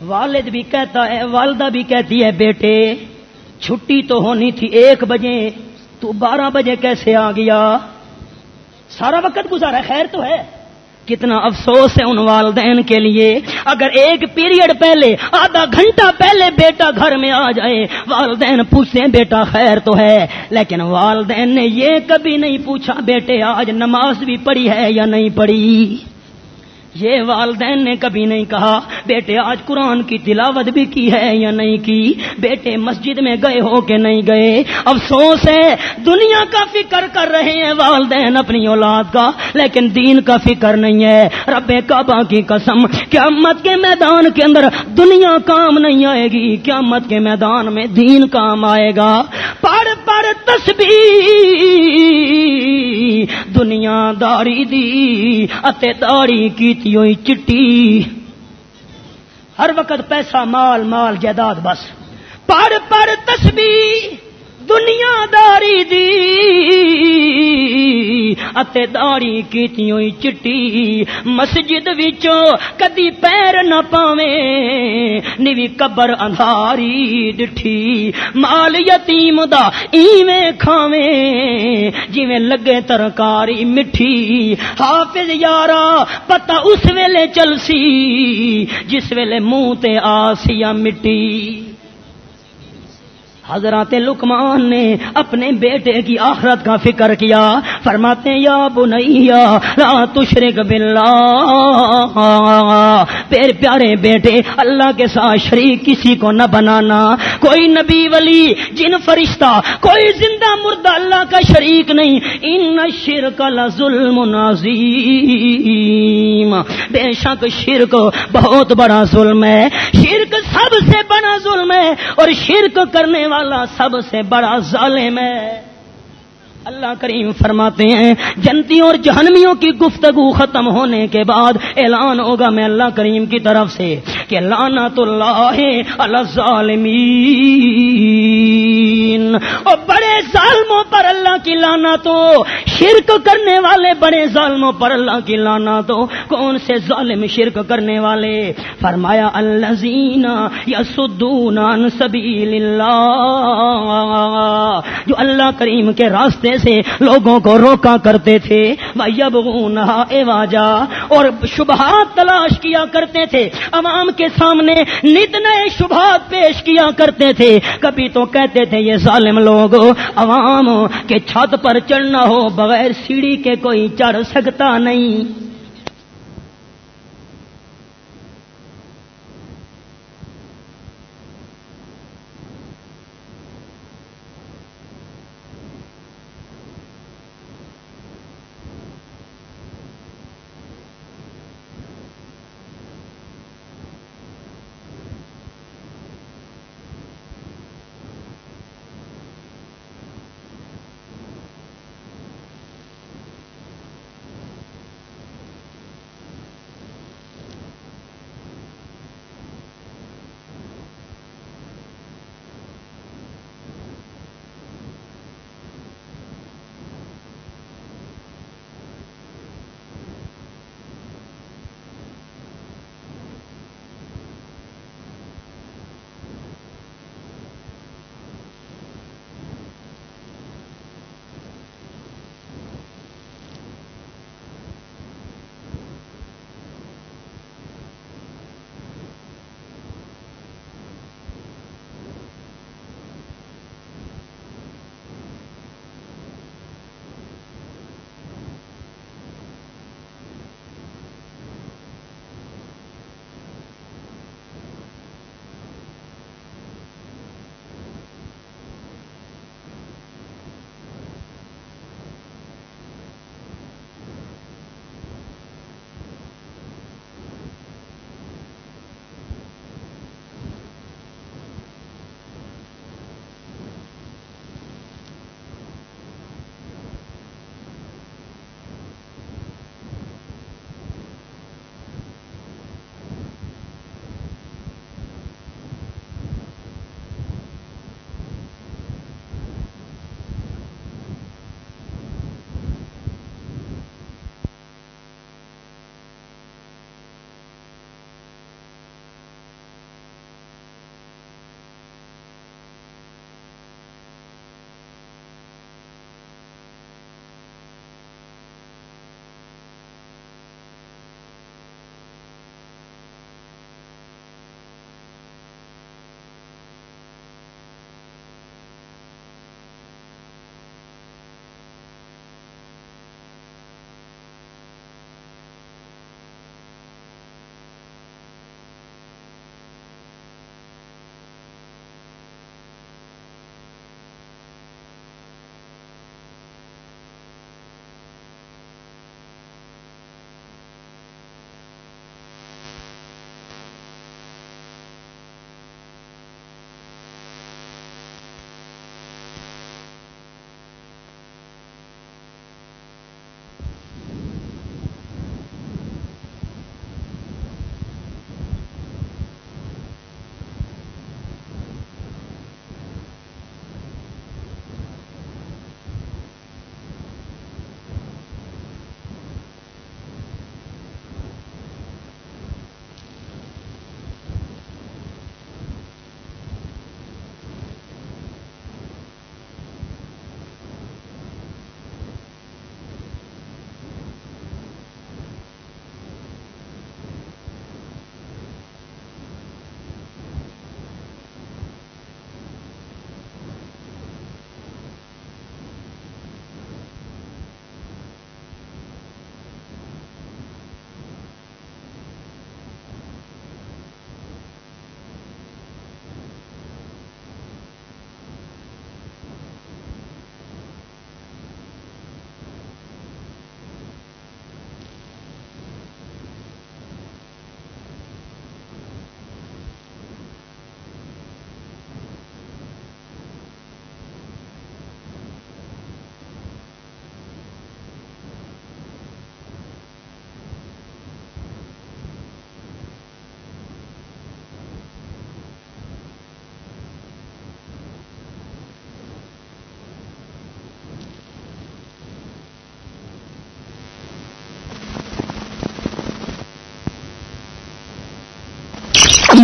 والد بھی کہتا ہے، والدہ بھی کہتی ہے، بیٹے، چھٹی تو ہونی تھی ایک بجے، تو بارہ بجے کیسے آ گیا؟ سارا وقت گزارا، خیر تو ہے۔ کتنا افسوس ہے ان والدین کے لیے۔ اگر ایک پیریڈ پہلے، آدھا گھنٹہ پہلے بیٹا گھر میں آ جائے، والدین پوچھتے ہیں، بیٹا، خیر تو ہے؟ لیکن والدین نے یہ کبھی نہیں پوچھا، بیٹے، آج نماز بھی پڑھی ہے یا نہیں پڑھی؟ یہ والدین نے کبھی نہیں کہا، بیٹے آج قرآن کی تلاوت بھی کی ہے یا نہیں کی؟ بیٹے مسجد میں گئے ہو کہ نہیں گئے؟ افسوس ہے، دنیا کا فکر کر رہے ہیں والدین اپنی اولاد کا، لیکن دین کا فکر نہیں ہے۔ رب کعبہ کی قسم، قیامت کے میدان کے اندر دنیا کام نہیں آئے گی۔ قیامت کے میدان میں دین کام آئے گا۔ پڑھ پڑھ تسبیح۔ دنیا داری دی، اتے داری کی ہوئی چٹی۔ ہر وقت پیسہ مال مال جائیداد بس۔ پڑھ پڑھ تسبیح۔ دنیا داری دی اتے داری کیتی ہوئی چٹی مسجد وچوں کدی پیر نہ پاویں نیوی قبر اندھاری ڈٹھی مال یتیم دا ایویں کھاویں، جویں لگے ترکاری مٹھی۔ حافظ یارا، پتہ اس ویلے چلسی جس ویلے منہ تے آسیا مٹی۔ حضرات لکمان نے اپنے بیٹے کی آخرت کا فکر کیا۔ فرماتے یا بنیا، لا تشرک باللہ۔ پیر پیارے بیٹے، اللہ کے ساتھ شریک کسی کو نہ بنانا۔ کوئی نبی ولی، جن فرشتہ، کوئی زندہ مردہ اللہ کا شریک نہیں۔ ان شرک ظلم نازیم بے شک شرک بہت بڑا ظلم ہے۔ شرک سب سے بڑا ظلم ہے اور شرک کرنے والا والا سب سے بڑا ظالم ہے۔ اللہ کریم فرماتے ہیں جنتیوں اور جہنمیوں کی گفتگو ختم ہونے کے بعد اعلان ہوگا میں اللہ کریم کی طرف سے کہ لانت اللہ اور بڑے ظالموں پر اللہ کی لانا تو شرک کرنے والے بڑے ظالموں پر اللہ کی لانا تو کون سے ظالم شرک کرنے والے؟ فرمایا اللہ زینا یا سدون سبیل اللہ۔ جو اللہ کریم کے راستے سے لوگوں کو روکا کرتے تھے۔ اور شبہات تلاش کیا کرتے تھے۔ عوام کے سامنے نت نئے شبہات پیش کیا کرتے تھے۔ کبھی تو کہتے تھے، یہ ظالم لوگ، عوام کے چھت پر چڑھنا ہو بغیر سیڑھی کے کوئی چڑھ سکتا نہیں۔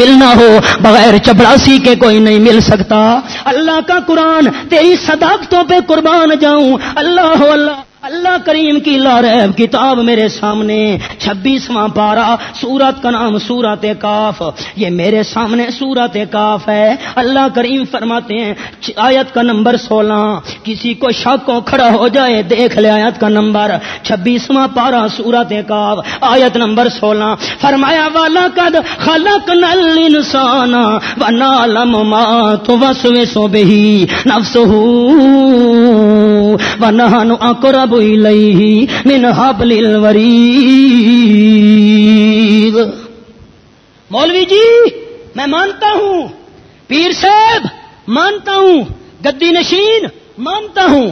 ملنا ہو، بغیر چپڑاسی کے کوئی نہیں مل سکتا۔ اللہ کا قرآن، تیری صداقتوں پہ قربان جاؤں۔ اللہ ہو، اللہ اللہ کریم کی لارب کتاب میرے سامنے۔ چھبیسواں پارا سورت کا نام سورت کاف۔ یہ میرے سامنے سورت کاف ہے۔ اللہ کریم فرماتے ہیں، آیت کا نمبر سولہ۔ کسی کو شک کو کھڑا ہو جائے، دیکھ لے آیت کا نمبر۔ چھبیسواں پارا سورت کاف، آیت نمبر سولہ۔ فرمایا والا کد خلق نل انسان و نالم مات وسو بہی نفس و نہانو اکرب من حبل الورید مولوی جی میں مانتا ہوں۔ پیر صاحب، مانتا ہوں۔ گدی نشین، مانتا ہوں۔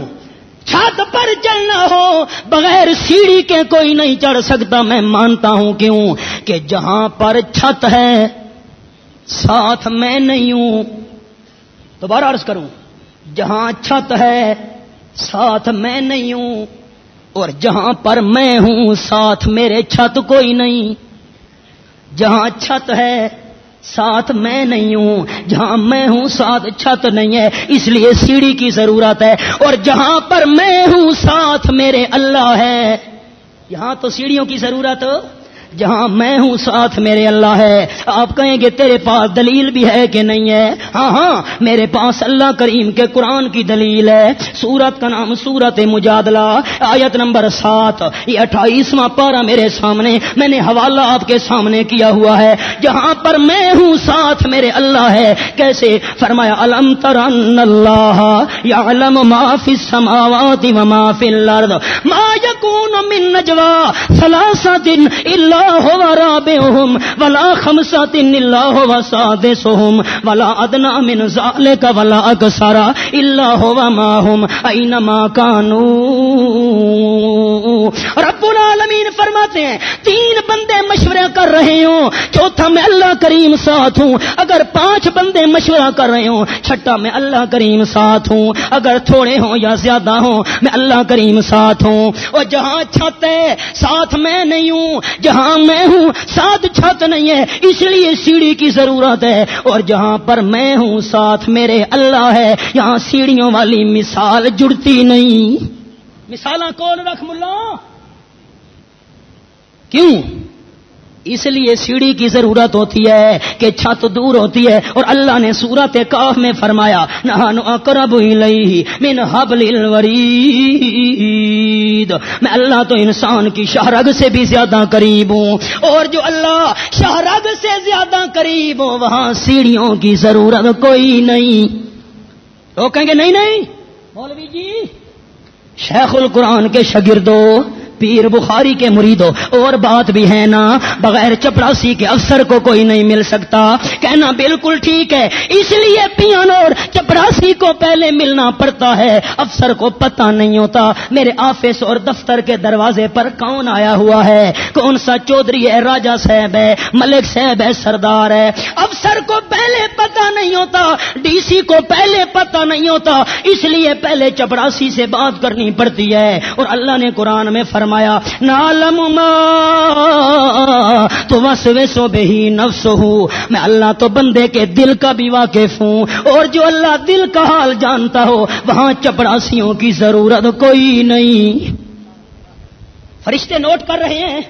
چھت پر چلنا ہو، بغیر سیڑھی کے کوئی نہیں چڑھ سکتا۔ میں مانتا ہوں کیوں؟ کہ جہاں پر چھت ہے، ساتھ میں نہیں ہوں۔ دوبارہ عرض کروں، جہاں چھت ہے، ساتھ میں نہیں ہوں۔ اور جہاں پر میں ہوں، ساتھ میرے چھت کوئی نہیں۔ جہاں چھت ہے، ساتھ میں نہیں ہوں۔ جہاں میں ہوں، ساتھ چھت نہیں ہے۔ اس لیے سیڑھی کی ضرورت ہے۔ اور جہاں پر میں ہوں، ساتھ میرے اللہ ہے۔ یہاں تو سیڑھیوں کی ضرورت جہاں میں ہوں ساتھ میرے اللہ ہے۔ آپ کہیں گے تیرے پاس دلیل بھی ہے کہ نہیں ہے؟ ہاں ہاں میرے پاس اللہ کریم کے قرآن کی دلیل ہے۔ سورت کا نام سورت مجادلہ، آیت نمبر سات۔ یہ اٹھائیسواں پارا میرے سامنے، میں نے حوالہ آپ کے سامنے کیا ہوا ہے۔ جہاں پر میں ہوں ساتھ میرے اللہ ہے۔ کیسے؟ فرمایا علم ترن اللہ یا علم ما فی السماوات و ما فی ما یکون من نجوا ثلاثه الا ہوا رابعهم ولا خمسات الا هو سادسهم ولا ادنى من ذلك ولا اكثر الا هو ما هم اينما كانوا رب العالمین فرماتے ہیں، تین بندے مشورہ کر رہے ہوں، چوتھا میں اللہ کریم ساتھ ہوں، اگر پانچ بندے مشورہ کر رہے ہوں، چھٹا میں اللہ کریم ساتھ ہوں، اگر تھوڑے ہوں یا زیادہ ہوں، میں اللہ کریم ساتھ ہوں، اور جہاں چھت ہے، ساتھ میں نہیں ہوں، جہاں میں ہوں، ساتھ چھت نہیں ہے، اس لیے سیڑھی کی ضرورت ہے۔ اور جہاں پر میں ہوں، ساتھ میرے اللہ ہے۔ یہاں سیڑھیوں والی مثال جڑتی نہیں۔ مثالاں کون رکھ ملا کیوں؟ اس لیے سیڑھی کی ضرورت ہوتی ہے کہ چھت دور ہوتی ہے اور اللہ نے سورت کاف میں فرمایا اقرب من حبل الورید۔ میں اللہ تو انسان کی شہرگ سے بھی زیادہ قریب ہوں۔ اور جو اللہ شہرگ سے زیادہ قریب ہوں، وہاں سیڑھیوں کی ضرورت کوئی نہیں۔ تو کہیں گے، نہیں نہیں۔ مولوی جی شیخ القرآن کے شگردو پیر بخاری کے مریدو اور بات بھی ہے نا، بغیر چپڑاسی کے افسر کو کوئی نہیں مل سکتا۔ کہنا بالکل ٹھیک ہے، اس لیے پیان اور چپڑاسی کو پہلے ملنا پڑتا ہے۔ افسر کو پتہ نہیں ہوتا، میرے آفس اور دفتر کے دروازے پر کون آیا ہوا ہے؟ کون سا چودھری ہے راجا صاحب ہے، ملک صاحب ہے، سردار ہے؟ افسر کو پہلے پتہ نہیں ہوتا، ڈی سی کو پہلے پتہ نہیں ہوتا۔ اس لیے پہلے چپڑاسی سے بات کرنی پڑتی ہے۔ اور اللہ نے قرآن میں فرما فرمایا نالم تو بس ویسو بے ہی نفس ہوں میں اللہ تو بندے کے دل کا بھی واقف ہوں۔ اور جو اللہ دل کا حال جانتا ہو، وہاں چپڑاسیوں کی ضرورت کوئی نہیں۔ فرشتے نوٹ کر رہے ہیں۔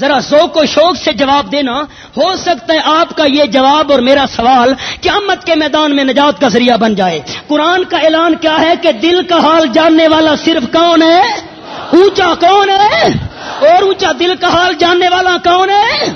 ذرا ذوق و شوق سے جواب دینا۔ ہو سکتا ہے آپ کا یہ جواب اور میرا سوال قیامت کے میدان میں نجات کا ذریعہ بن جائے۔ قرآن کا اعلان کیا ہے کہ دل کا حال جاننے والا صرف کون ہے؟ اونچا کون ہے اور اونچا دل کا حال جاننے والا کون ہے؟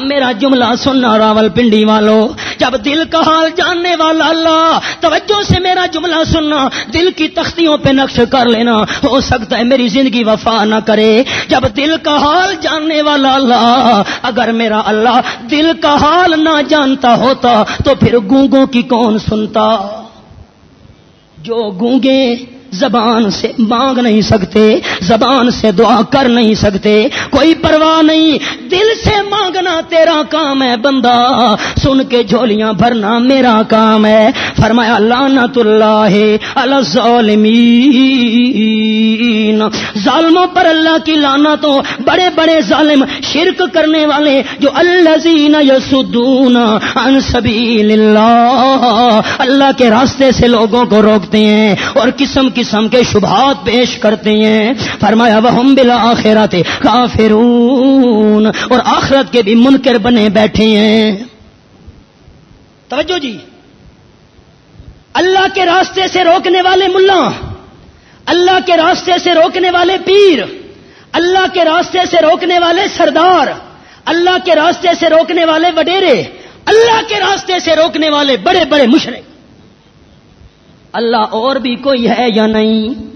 میرا جملہ سننا راول پنڈی والو، جب دل کا حال جاننے والا اللہ، توجہ سے میرا جملہ سننا، دل کی تختیوں پہ نقش کر لینا، ہو سکتا ہے میری زندگی وفا نہ کرے۔ جب دل کا حال جاننے والا اللہ، اگر میرا اللہ دل کا حال نہ جانتا ہوتا، تو پھر گونگوں کی کون سنتا؟ جو گونگے زبان سے مانگ نہیں سکتے، زبان سے دعا کر نہیں سکتے۔ کوئی پرواہ نہیں، دل سے مانگنا تیرا کام ہے بندہ۔ سن کے جھولیاں بھرنا میرا کام ہے۔ فرمایا، لعنت اللہ الظالمین۔ ظالموں پر اللہ کی لانا تو بڑے بڑے ظالم شرک کرنے والے جو الذین یسدون عن سبیل اللہ۔ اللہ کے راستے سے لوگوں کو روکتے ہیں اور قسم قسم کے شبہات پیش کرتے ہیں۔ فرمایا وہ بالآخرت کافرون اور آخرت کے بھی منکر بنے بیٹھے ہیں۔ توجہ جی۔ اللہ کے راستے سے روکنے والے ملا، اللہ کے راستے سے روکنے والے پیر، اللہ کے راستے سے روکنے والے سردار، اللہ کے راستے سے روکنے والے وڈیرے، اللہ کے راستے سے روکنے والے بڑے بڑے مشرق۔ اللہ اور بھی کوئی ہے یا نہیں؟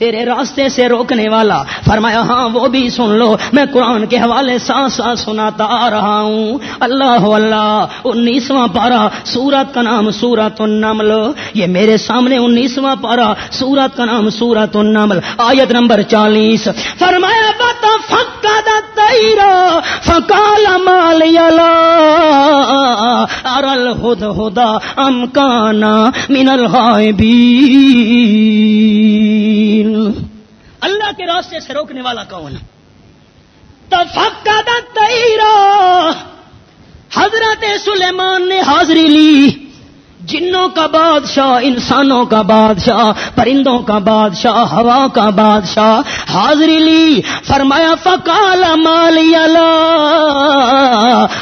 تیرے راستے سے روکنے والا فرمایا ہاں وہ بھی سن لو، میں قرآن کے حوالے ساتھ ساتھ سناتا آ رہا ہوں۔ اللہ اللہ، انیسواں پارا سورت کا نام سورت النمل۔ یہ میرے سامنے انیسواں پارا سورت کا نام سورت النمل۔ آیت نمبر چالیس۔ فرمایا بتا فکا تیرا فکال مال ارل ہد ہدا ام کانا منل اللہ کے راستے سے روکنے والا کون تفقد تیرا۔ حضرت سلیمان نے حاضری لی۔ جنوں کا بادشاہ، انسانوں کا بادشاہ، پرندوں کا بادشاہ، ہوا کا بادشاہ، حاضری لی، فرمایا فکال مالی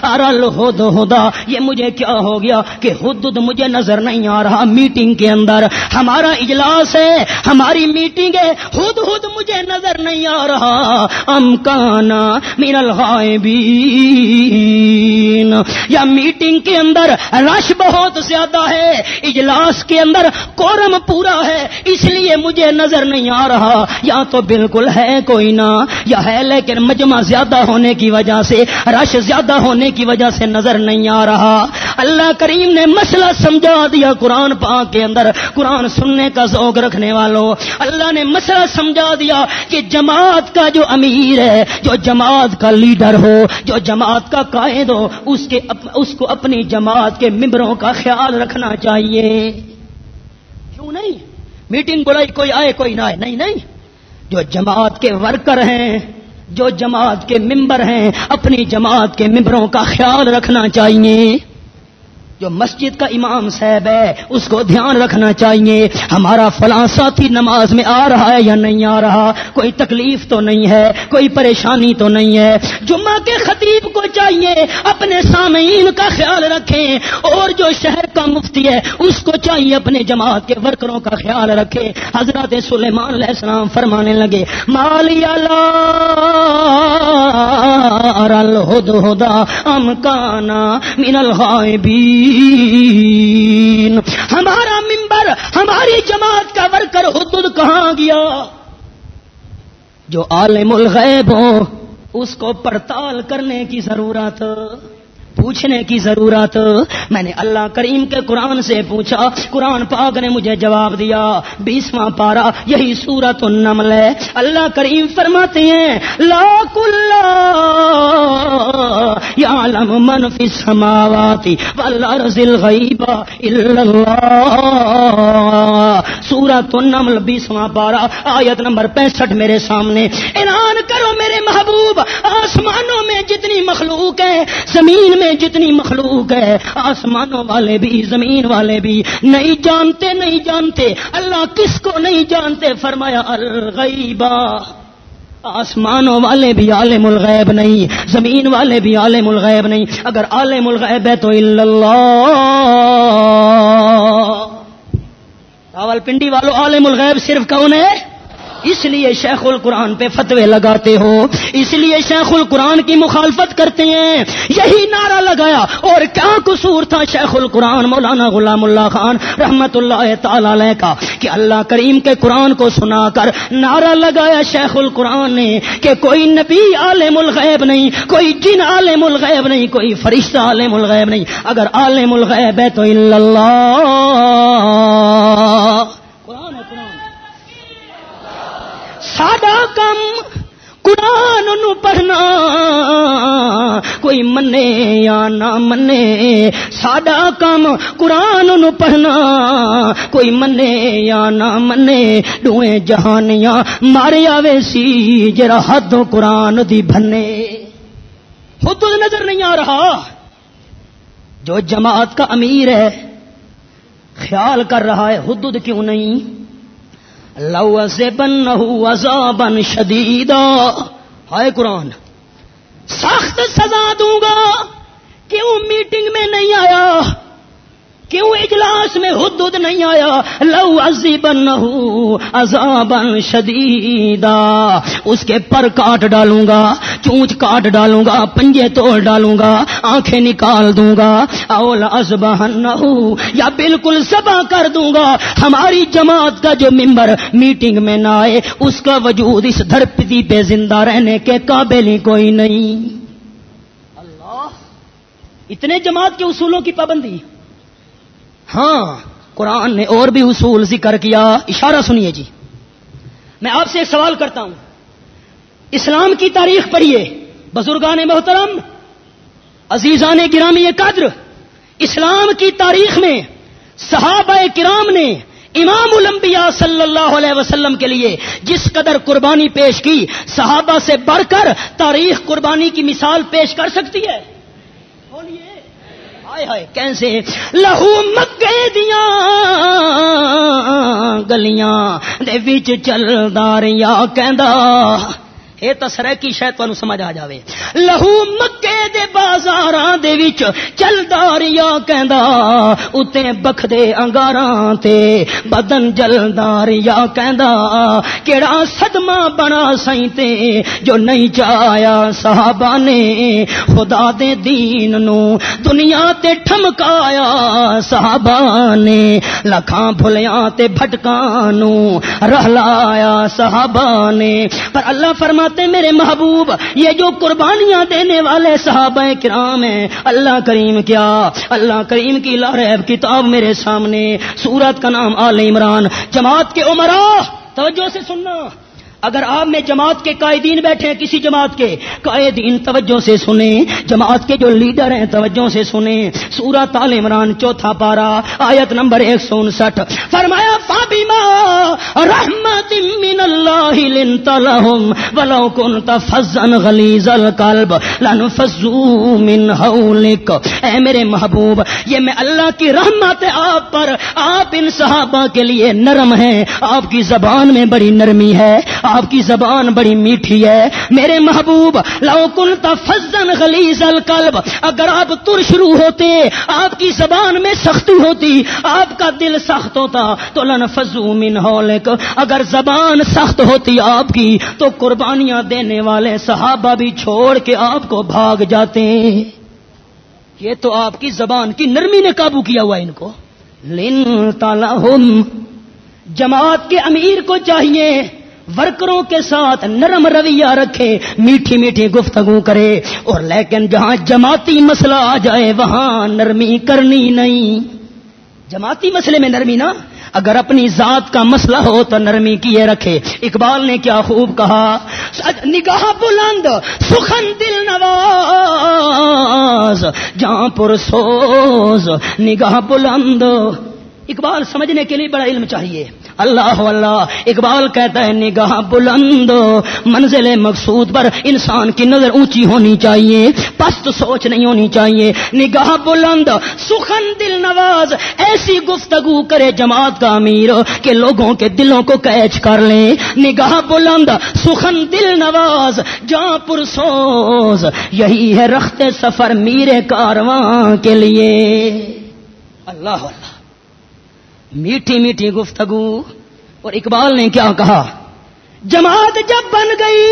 ارل ہد ہدا، یہ مجھے کیا ہو گیا کہ حد مجھے نظر نہیں آ رہا میٹنگ کے اندر۔ ہمارا اجلاس ہے، ہماری میٹنگ ہے خود خود مجھے نظر نہیں آ رہا۔ ام کانا میرل یا میٹنگ کے اندر رش بہت زیادہ ہے، اجلاس کے اندر کورم پورا ہے، اس لیے مجھے نظر نہیں آ رہا۔ یا تو بالکل ہے کوئی نہ، یا ہے لیکن مجمع زیادہ ہونے کی وجہ سے رش زیادہ ہونے کی وجہ سے نظر نہیں آ رہا۔ اللہ کریم نے مسئلہ سمجھا دیا قرآن پاک کے اندر۔ قرآن سننے کا ذوق رکھنے والوں، اللہ نے مسئلہ سمجھا دیا کہ جماعت کا جو امیر ہے، جو جماعت کا لیڈر ہو، جو جماعت کا قائد ہو، اس کے اس کو اپنی جماعت کے ممبروں کا خیال رکھنا چاہیے۔ کیوں نہیں؟ میٹنگ بلائی کوئی آئے کوئی نہ آئے۔ نہیں نہیں۔ جو جماعت کے ورکر ہیں، جو جماعت کے ممبر ہیں، اپنی جماعت کے ممبروں کا خیال رکھنا چاہیے۔ جو مسجد کا امام صاحب ہے، اس کو دھیان رکھنا چاہیے۔ ہمارا فلاں ساتھی نماز میں آ رہا ہے یا نہیں آ رہا؟ کوئی تکلیف تو نہیں ہے، کوئی پریشانی تو نہیں ہے۔ جمعہ کے خطیب کو چاہیے، اپنے سامعین کا خیال رکھیں۔ اور جو شہر کا مفتی ہے، اس کو چاہیے اپنے جماعت کے ورکروں کا خیال رکھے۔ حضرت سلیمان علیہ السلام فرمانے لگے، مالی ہدا ام کانا من الغائبین۔ ہمارا ممبر ہماری جماعت کا ورکر حدود کہاں گیا؟ جو عالم الغیب ہو، اس کو پڑتال کرنے کی ضرورت۔ پوچھنے کی ضرورت۔ میں نے اللہ کریم کے قرآن سے پوچھا، قرآن پاک نے مجھے جواب دیا، بیسواں پارا یہی سورت النمل ہے۔ اللہ کریم فرماتے ہیں لاک اللہ من فی السماوات والارض الغیب الا اللہ۔ سورت النمل، بیسواں پارا آیت نمبر پینسٹھ میرے سامنے۔ اعلان کرو میرے محبوب، آسمانوں میں جتنی مخلوق ہے زمین میں میں جتنی مخلوق ہے، آسمانوں والے بھی، زمین والے بھی۔ نہیں جانتے نہیں جانتے۔ اللہ کس کو نہیں جانتے؟ فرمایا، الغیبا۔ آسمانوں والے بھی عالم الغیب نہیں، زمین والے بھی عالم الغیب نہیں۔ اگر عالم الغیب ہے تو اللہ۔ راول پنڈی والوں عالم الغیب صرف کون ہے؟ اس لیے شیخ القرآن پہ فتوے لگاتے ہو، اس لیے شیخ القرآن کی مخالفت کرتے ہیں۔ یہی نعرہ لگایا۔ اور کیا قصور تھا شیخ القرآن مولانا غلام اللہ خان رحمت اللہ تعالی کا؟ کہ اللہ کریم کے قرآن کو سنا کر نعرہ لگایا شیخ القرآن نے کہ کوئی نبی عالم الغیب نہیں، کوئی جن عالم الغیب نہیں، کوئی فرشتہ عالم الغیب نہیں۔ اگر عالم الغیب ہے تو اللہ قرآن ساڈا کم قرآن نو پڑھنا، کوئی منے یا نہ منے، ساڈا کام قرآن نو پڑھنا، کوئی منے یا نہ منے ڈوئے جہانیاں مارے آوے سی جرا حد قرآن دی بھنے۔ خود نظر نہیں آ رہا، جو جماعت کا امیر ہے، خیال کر رہا ہے حدود کیوں نہیں؟ لو زبن عذابن بن شدید ہائے قرآن، سخت سزا دوں گا کیوں میٹنگ میں نہیں آیا۔ کیوں اجلاس میں حدود نہیں آیا؟ لو ازی بن شدیدا۔ اس کے پر کاٹ ڈالوں گا، چونچ کاٹ ڈالوں گا، پنجے توڑ ڈالوں گا، آنکھیں نکال دوں گا۔ اول ازبہن یا بالکل سبا کر دوں گا۔ ہماری جماعت کا جو ممبر میٹنگ میں نہ آئے، اس کا وجود اس دھرپتی پہ زندہ رہنے کے قابل ہی کوئی نہیں۔ اللہ! اتنے جماعت کے اصولوں کی پابندی۔ ہاں قرآن نے اور بھی اصول ذکر کیا، اشارہ سنیے جی۔ میں آپ سے ایک سوال کرتا ہوں۔ اسلام کی تاریخ پڑھیے، بزرگان محترم، عزیزان گرامی قدر، اسلام کی تاریخ میں صحابہ کرام نے امام الانبیاء صلی اللہ علیہ وسلم کے لیے جس قدر قربانی پیش کی، صحابہ سے بڑھ کر تاریخ قربانی کی مثال پیش کر سکتی ہے۔ کیسے؟ لہو مکے دیا گلیاں چل داریا کہ تو سرکی شاید تمہیں سمجھ آ جائے لہو مکے دے بازار دے وچ چلداریا کہندا، اتے بخ انگاراں تے بدن جلداریا کہندا، کیڑا صدمہ بنا سائیں تے جو نہیں چایا صحابہ نے۔ خدا دے دین نو دنیا تے ٹھمکایا صحابہ نے۔ لکھاں بھلیاں تے بھٹکاں نو رہلایا صحابہ نے۔ پر اللہ فرما فرماتے میرے محبوب، یہ جو قربانیاں دینے والے صحابہ کرام ہیں، اللہ کریم کیا؟ اللہ کریم کی لارب کتاب میرے سامنے، سورت کا نام آل عمران، جماعت کے عمرہ توجہ سے سننا۔ اگر آپ میں جماعت کے قائدین بیٹھے ہیں، کسی جماعت کے قائدین، توجہ سے سنیں۔ جماعت کے جو لیڈر ہیں، توجہ سے سنیں۔ سورہ تال عمران، چوتھا پارا آیت نمبر ایک سو انسٹھ۔ فرمایا فابیما رحمت من اللہ لنت لهم ولو كنت فظا غلیظ القلب لنفذوا من حولك۔ اے میرے محبوب، یہ میں اللہ کی رحمت آپ پر، آپ ان صحابہ کے لیے نرم ہیں۔ آپ کی زبان میں بڑی نرمی ہے۔ آپ کی زبان بڑی میٹھی ہے۔ میرے محبوب، لو کل فزن خلیز القلب۔ اگر آپ تر شروع ہوتے، آپ کی زبان میں سختی ہوتی، آپ کا دل سخت ہوتا، تو لن فضو من ہولک اگر زبان سخت ہوتی آپ کی، تو قربانیاں دینے والے صحابہ بھی چھوڑ کے آپ کو بھاگ جاتے۔ یہ تو آپ کی زبان کی نرمی نے قابو کیا ہوا ان کو۔ لن تالا جماعت کے امیر کو چاہیے۔ ورکروں کے ساتھ نرم رویہ رکھے، میٹھی میٹھی گفتگو کرے اور لیکن جہاں جماعتی مسئلہ آ جائے، وہاں نرمی کرنی نہیں۔ جماعتی مسئلے میں نرمی نا، اگر اپنی ذات کا مسئلہ ہو تو نرمی کیے رکھے۔ اقبال نے کیا خوب کہا نگاہ بلند، سخن دل نواز، جہاں پر سوز، نگاہ بلند۔ اقبال سمجھنے کے لیے بڑا علم چاہیے۔ اللہ اللہ اقبال کہتا ہے نگاہ بلند، منزل مقصود پر انسان کی نظر اونچی ہونی چاہیے، پست سوچ نہیں ہونی چاہیے۔ نگاہ بلند، سخن دل نواز، ایسی گفتگو کرے جماعت کا امیر کہ لوگوں کے دلوں کو کیچ کر لیں نگاہ بلند، سخن دل نواز، جہاں پرسوز یہی ہے رخت سفر میرے کارواں کے لیے۔ اللہ اللہ میٹھی میٹھی گفتگو۔ اور اقبال نے کیا کہا؟ جماعت جب بن گئی،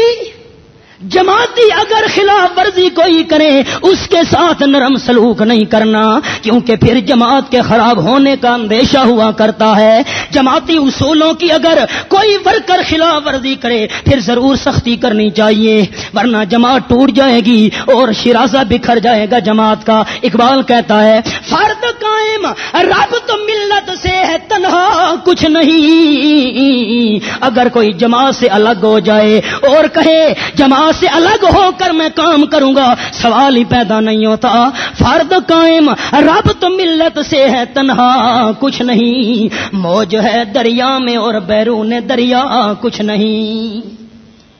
جماعتی اگر خلاف ورزی کوئی کرے، اس کے ساتھ نرم سلوک نہیں کرنا، کیونکہ پھر جماعت کے خراب ہونے کا اندیشہ ہوا کرتا ہے۔ جماعتی اصولوں کی اگر کوئی ورکر خلاف ورزی کرے، پھر ضرور سختی کرنی چاہیے، ورنہ جماعت ٹوٹ جائے گی اور شرازہ بکھر جائے گا جماعت کا۔ اقبال کہتا ہے قائم رب تو ملت سے ہے تنہا کچھ نہیں۔ اگر کوئی جماعت سے الگ ہو جائے اور کہے، جماعت سے الگ ہو کر میں کام کروں گا، سوال ہی پیدا نہیں ہوتا۔ فرد قائم، رب تو ملت سے ہے تنہا کچھ نہیں۔ موج ہے دریا میں اور بیرون دریا کچھ نہیں۔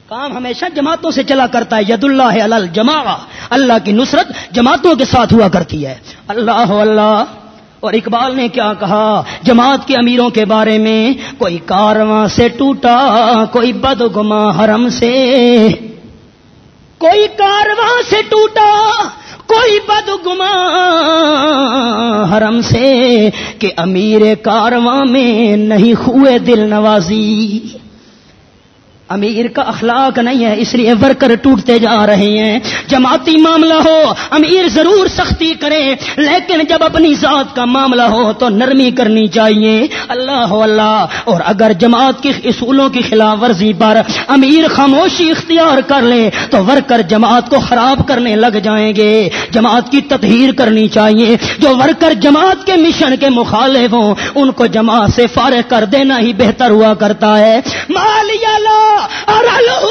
کام ہمیشہ جماعتوں سے چلا کرتا ہے، ید اللہ ہے جما اللہ کی نصرت جماعتوں کے ساتھ ہوا کرتی ہے۔ اللہ اللہ۔ اور اقبال نے کیا کہا؟ جماعت کے امیروں کے بارے میں کوئی کارواں سے ٹوٹا، کوئی بد گما حرم سے۔ کوئی کارواں سے ٹوٹا، کوئی بد گما حرم سے کہ امیر کارواں میں نہیں ہوئے دل نوازی۔ امیر کا اخلاق نہیں ہے، اس لیے ورکر ٹوٹتے جا رہے ہیں۔ جماعتی معاملہ ہو، امیر ضرور سختی کرے، لیکن جب اپنی ذات کا معاملہ ہو تو نرمی کرنی چاہیے۔ اللہ اللہ۔ اور اگر جماعت کی اصولوں کی خلاف ورزی پر امیر خاموشی اختیار کر لے، تو ورکر جماعت کو خراب کرنے لگ جائیں گے۔ جماعت کی تطہیر کرنی چاہیے۔ جو ورکر جماعت کے مشن کے مخالف ہوں، ان کو جماعت سے فارغ کر دینا ہی بہتر ہوا کرتا ہے۔ مالیہ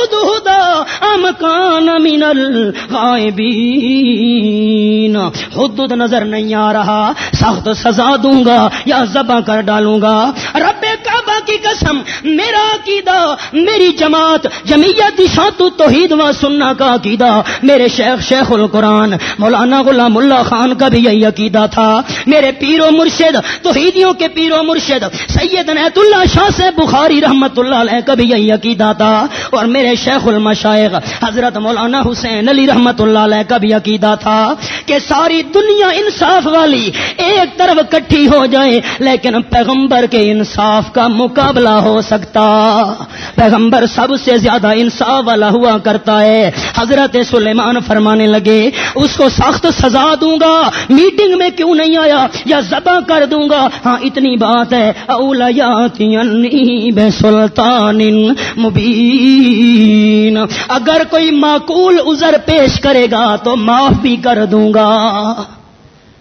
حدود نظر نہیں آ رہا، سخت سزا دوں گا یا ذبح کر ڈالوں گا۔ رب کعبہ کی قسم، میرا عقیدہ، میری جماعت جمیت تو توحید و سننا کا عقیدہ۔ میرے شیخ شیخ القرآن، مولانا غلام اللہ خان کا بھی یہی عقیدہ تھا۔ میرے پیر و مرشد، توحیدیوں کے پیر و مرشد سید نیت اللہ شاہ سے بخاری رحمت اللہ علیہ کا بھی یہی عقیدہ تھا اور میرے شیخ المشائق حضرت مولانا حسین علی رحمت اللہ علیہ کا بھی عقیدہ تھا کہ ساری دنیا انصاف والی ایک طرف کٹھی ہو جائے، لیکن پیغمبر کے انصاف کا مقابلہ ہو سکتا۔ پیغمبر سب سے زیادہ انصاف والا ہوا کرتا ہے۔ حضرت سلیمان فرمانے لگے، اس کو سخت سزا دوں گا، میٹنگ میں کیوں نہیں آیا؟ یا ذبح کر دوں گا؟ ہاں اتنی بات ہے۔ بے سلطان مبین۔ اگر کوئی معقول ازر پیش کرے گا تو معاف بھی کر دوں گا۔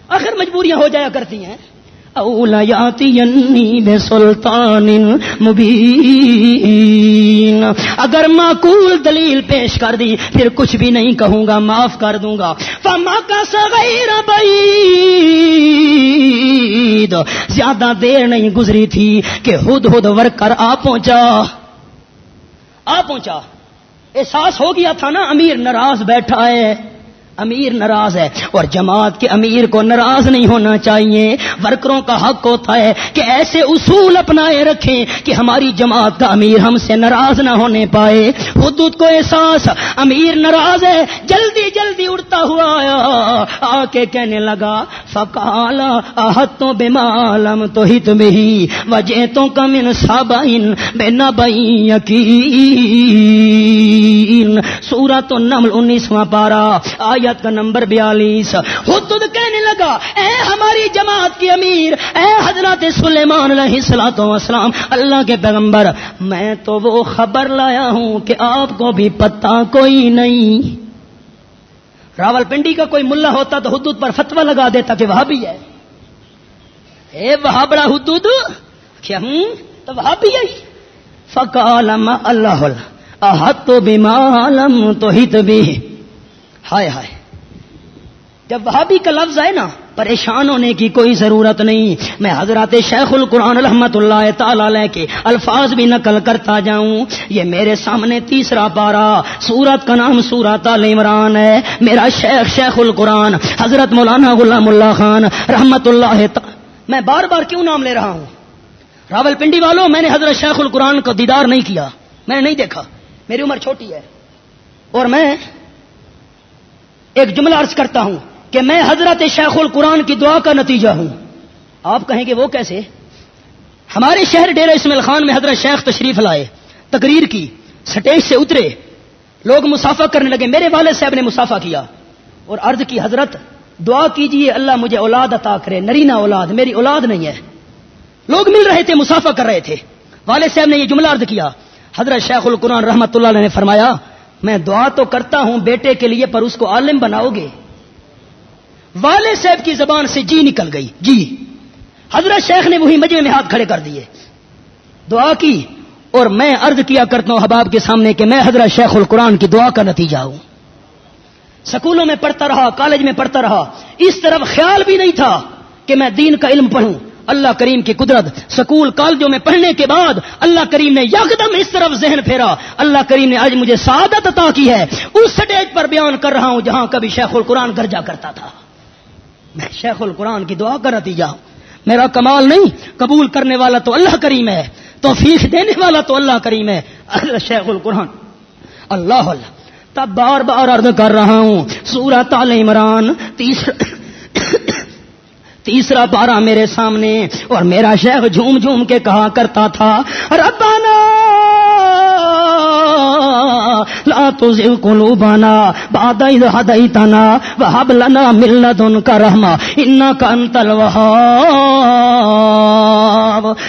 آخر مجبوریاں ہو جایا کرتی ہیں۔ اولیاتی بے سلطان مبین۔ اگر معقول دلیل پیش کر دی، پھر کچھ بھی نہیں کہوں گا، معاف کر دوں گا۔ فما کا سغیر بعید زیادہ دیر نہیں گزری تھی کہ ہد ہد ور کر آ پہنچا۔ آ پہنچا۔ احساس ہو گیا تھا نا امیر ناراض بیٹھا ہے۔ امیر ناراض ہے اور جماعت کے امیر کو ناراض نہیں ہونا چاہیے۔ ورکروں کا حق ہوتا ہے کہ ایسے اصول اپنائے رکھیں کہ ہماری جماعت کا امیر ہم سے ناراض نہ ہونے پائے۔ حدود کو احساس، امیر ناراض ہے، جلدی جلدی اڑتا ہوا آیا۔ آ کے کہنے لگا فکالا تو بے مالم تو ہت میں ہی وجہ تو کم ان سابائن بے نہ سورت نمل انیسواں پارا آیا آیت کا نمبر بیالیس۔ خود کہنے لگا، اے ہماری جماعت کی امیر، اے حضرت سلیمان علیہ السلاط وسلام اللہ کے پیغمبر، میں تو وہ خبر لایا ہوں کہ آپ کو بھی پتا کوئی نہیں۔ راول پنڈی کا کوئی ملا ہوتا تو حدود پر فتوا لگا دیتا کہ وہ بھی ہے۔ اے وہ بڑا حدود، کیا ہوں؟ تو وہ بھی ہے فکالم اللہ تو بھی معلوم تو ہت بھی ہائے ہائے۔ جب وہابی کا لفظ ہے نا، پریشان ہونے کی کوئی ضرورت نہیں۔ میں حضرات شیخ القرآن رحمت اللہ تعالی کے الفاظ بھی نقل کرتا جاؤں۔ یہ میرے سامنے تیسرا پارا سورت کا نام سورت عال عمران ہے۔ میرا شیخ شیخ القرآن حضرت مولانا غلام اللہ خان رحمت اللہ میں بار بار کیوں نام لے رہا ہوں؟ راول پنڈی والوں میں نے حضرت شیخ القرآن کا دیدار نہیں کیا۔ میں نے نہیں دیکھا۔ میری عمر چھوٹی ہے۔ اور میں ایک جملہ عرض کرتا ہوں۔ کہ میں حضرت شیخ القرآن کی دعا کا نتیجہ ہوں۔ آپ کہیں گے وہ کیسے؟ ہمارے شہر ڈیرا اسماعیل خان میں حضرت شیخ تشریف لائے، تقریر کی، سٹیج سے اترے۔ لوگ مسافہ کرنے لگے، میرے والد صاحب نے مسافہ کیا۔ اور عرض کی، حضرت، دعا کیجیے، اللہ مجھے اولاد عطا کرے۔ نرینا اولاد، میری اولاد نہیں ہے۔ لوگ مل رہے تھے، مسافہ کر رہے تھے۔ والد صاحب نے یہ جملہ عرض کیا۔ حضرت شیخ القرآن رحمت اللہ نے فرمایا، میں دعا تو کرتا ہوں، بیٹے کے لیے پر اس کو عالم بناؤ گے۔ والے صاحب کی زبان سے جی نکل گئی۔ جی۔ حضرت شیخ نے وہی مجمے میں ہاتھ کھڑے کر دیے۔ دعا کی اور میں عرض کیا کرتا ہوں حباب کے سامنے کہ میں حضرت شیخ القرآن کی دعا کا نتیجہ ہوں۔ سکولوں میں پڑھتا رہا، کالج میں پڑھتا رہا۔ اس طرف خیال بھی نہیں تھا کہ میں دین کا علم پڑھوں۔ اللہ کریم کی قدرت، سکول، کالجوں میں پڑھنے کے بعد اللہ کریم نے یکدم اس طرف ذہن پھیرا۔ اللہ کریم نے آج مجھے سعادت عطا کی ہے۔ اس سٹیج پر بیان کر رہا ہوں جہاں کبھی شیخ القرآن گرجا کرتا تھا۔ میں شیخ القرآن کی دعا کر نتیجہ ہوں۔ میرا کمال نہیں، قبول کرنے والا تو اللہ کریم ہے، توفیق دینے والا تو اللہ کریم ہے۔ شیخ القرآن، اللہ اللہ۔ تب بار بار عرض کر رہا ہوں سورت عال عمران تیسرا تیسرا پارا میرے سامنے، اور میرا شیخ جھوم جھوم کے کہا کرتا تھا ربنا لا تزغ قلوبنا بعد إذ هديتنا وهب لنا من لدنك رحمة إنك أنت الوهاب.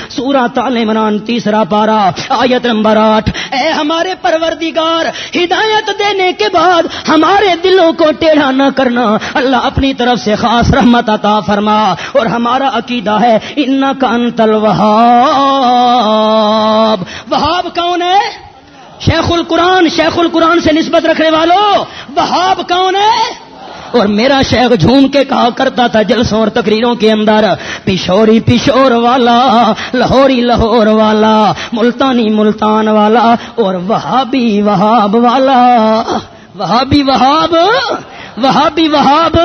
سورة آل عمران تیسرا پارا، آیت نمبر آٹھ، اے ہمارے پروردگار، ہدایت دینے کے بعد ہمارے دلوں کو ٹیڑھا نہ کرنا، اللہ اپنی طرف سے خاص رحمت عطا فرما، اور ہمارا عقیدہ ہے ان کا انتل وہاب وہاب کون ہے؟ شیخ القرآن شیخ القرآن سے نسبت رکھنے والوں بہاب کون ہے؟ اور میرا شیخ جھوم کے کہا کرتا تھا جلسوں اور تقریروں کے اندر، پشوری پشور والا، لاہوری لاہور والا، ملتانی ملتان والا، اور وہابی وہاب والا۔ وہابی وہاب؟ وہابی وہاب،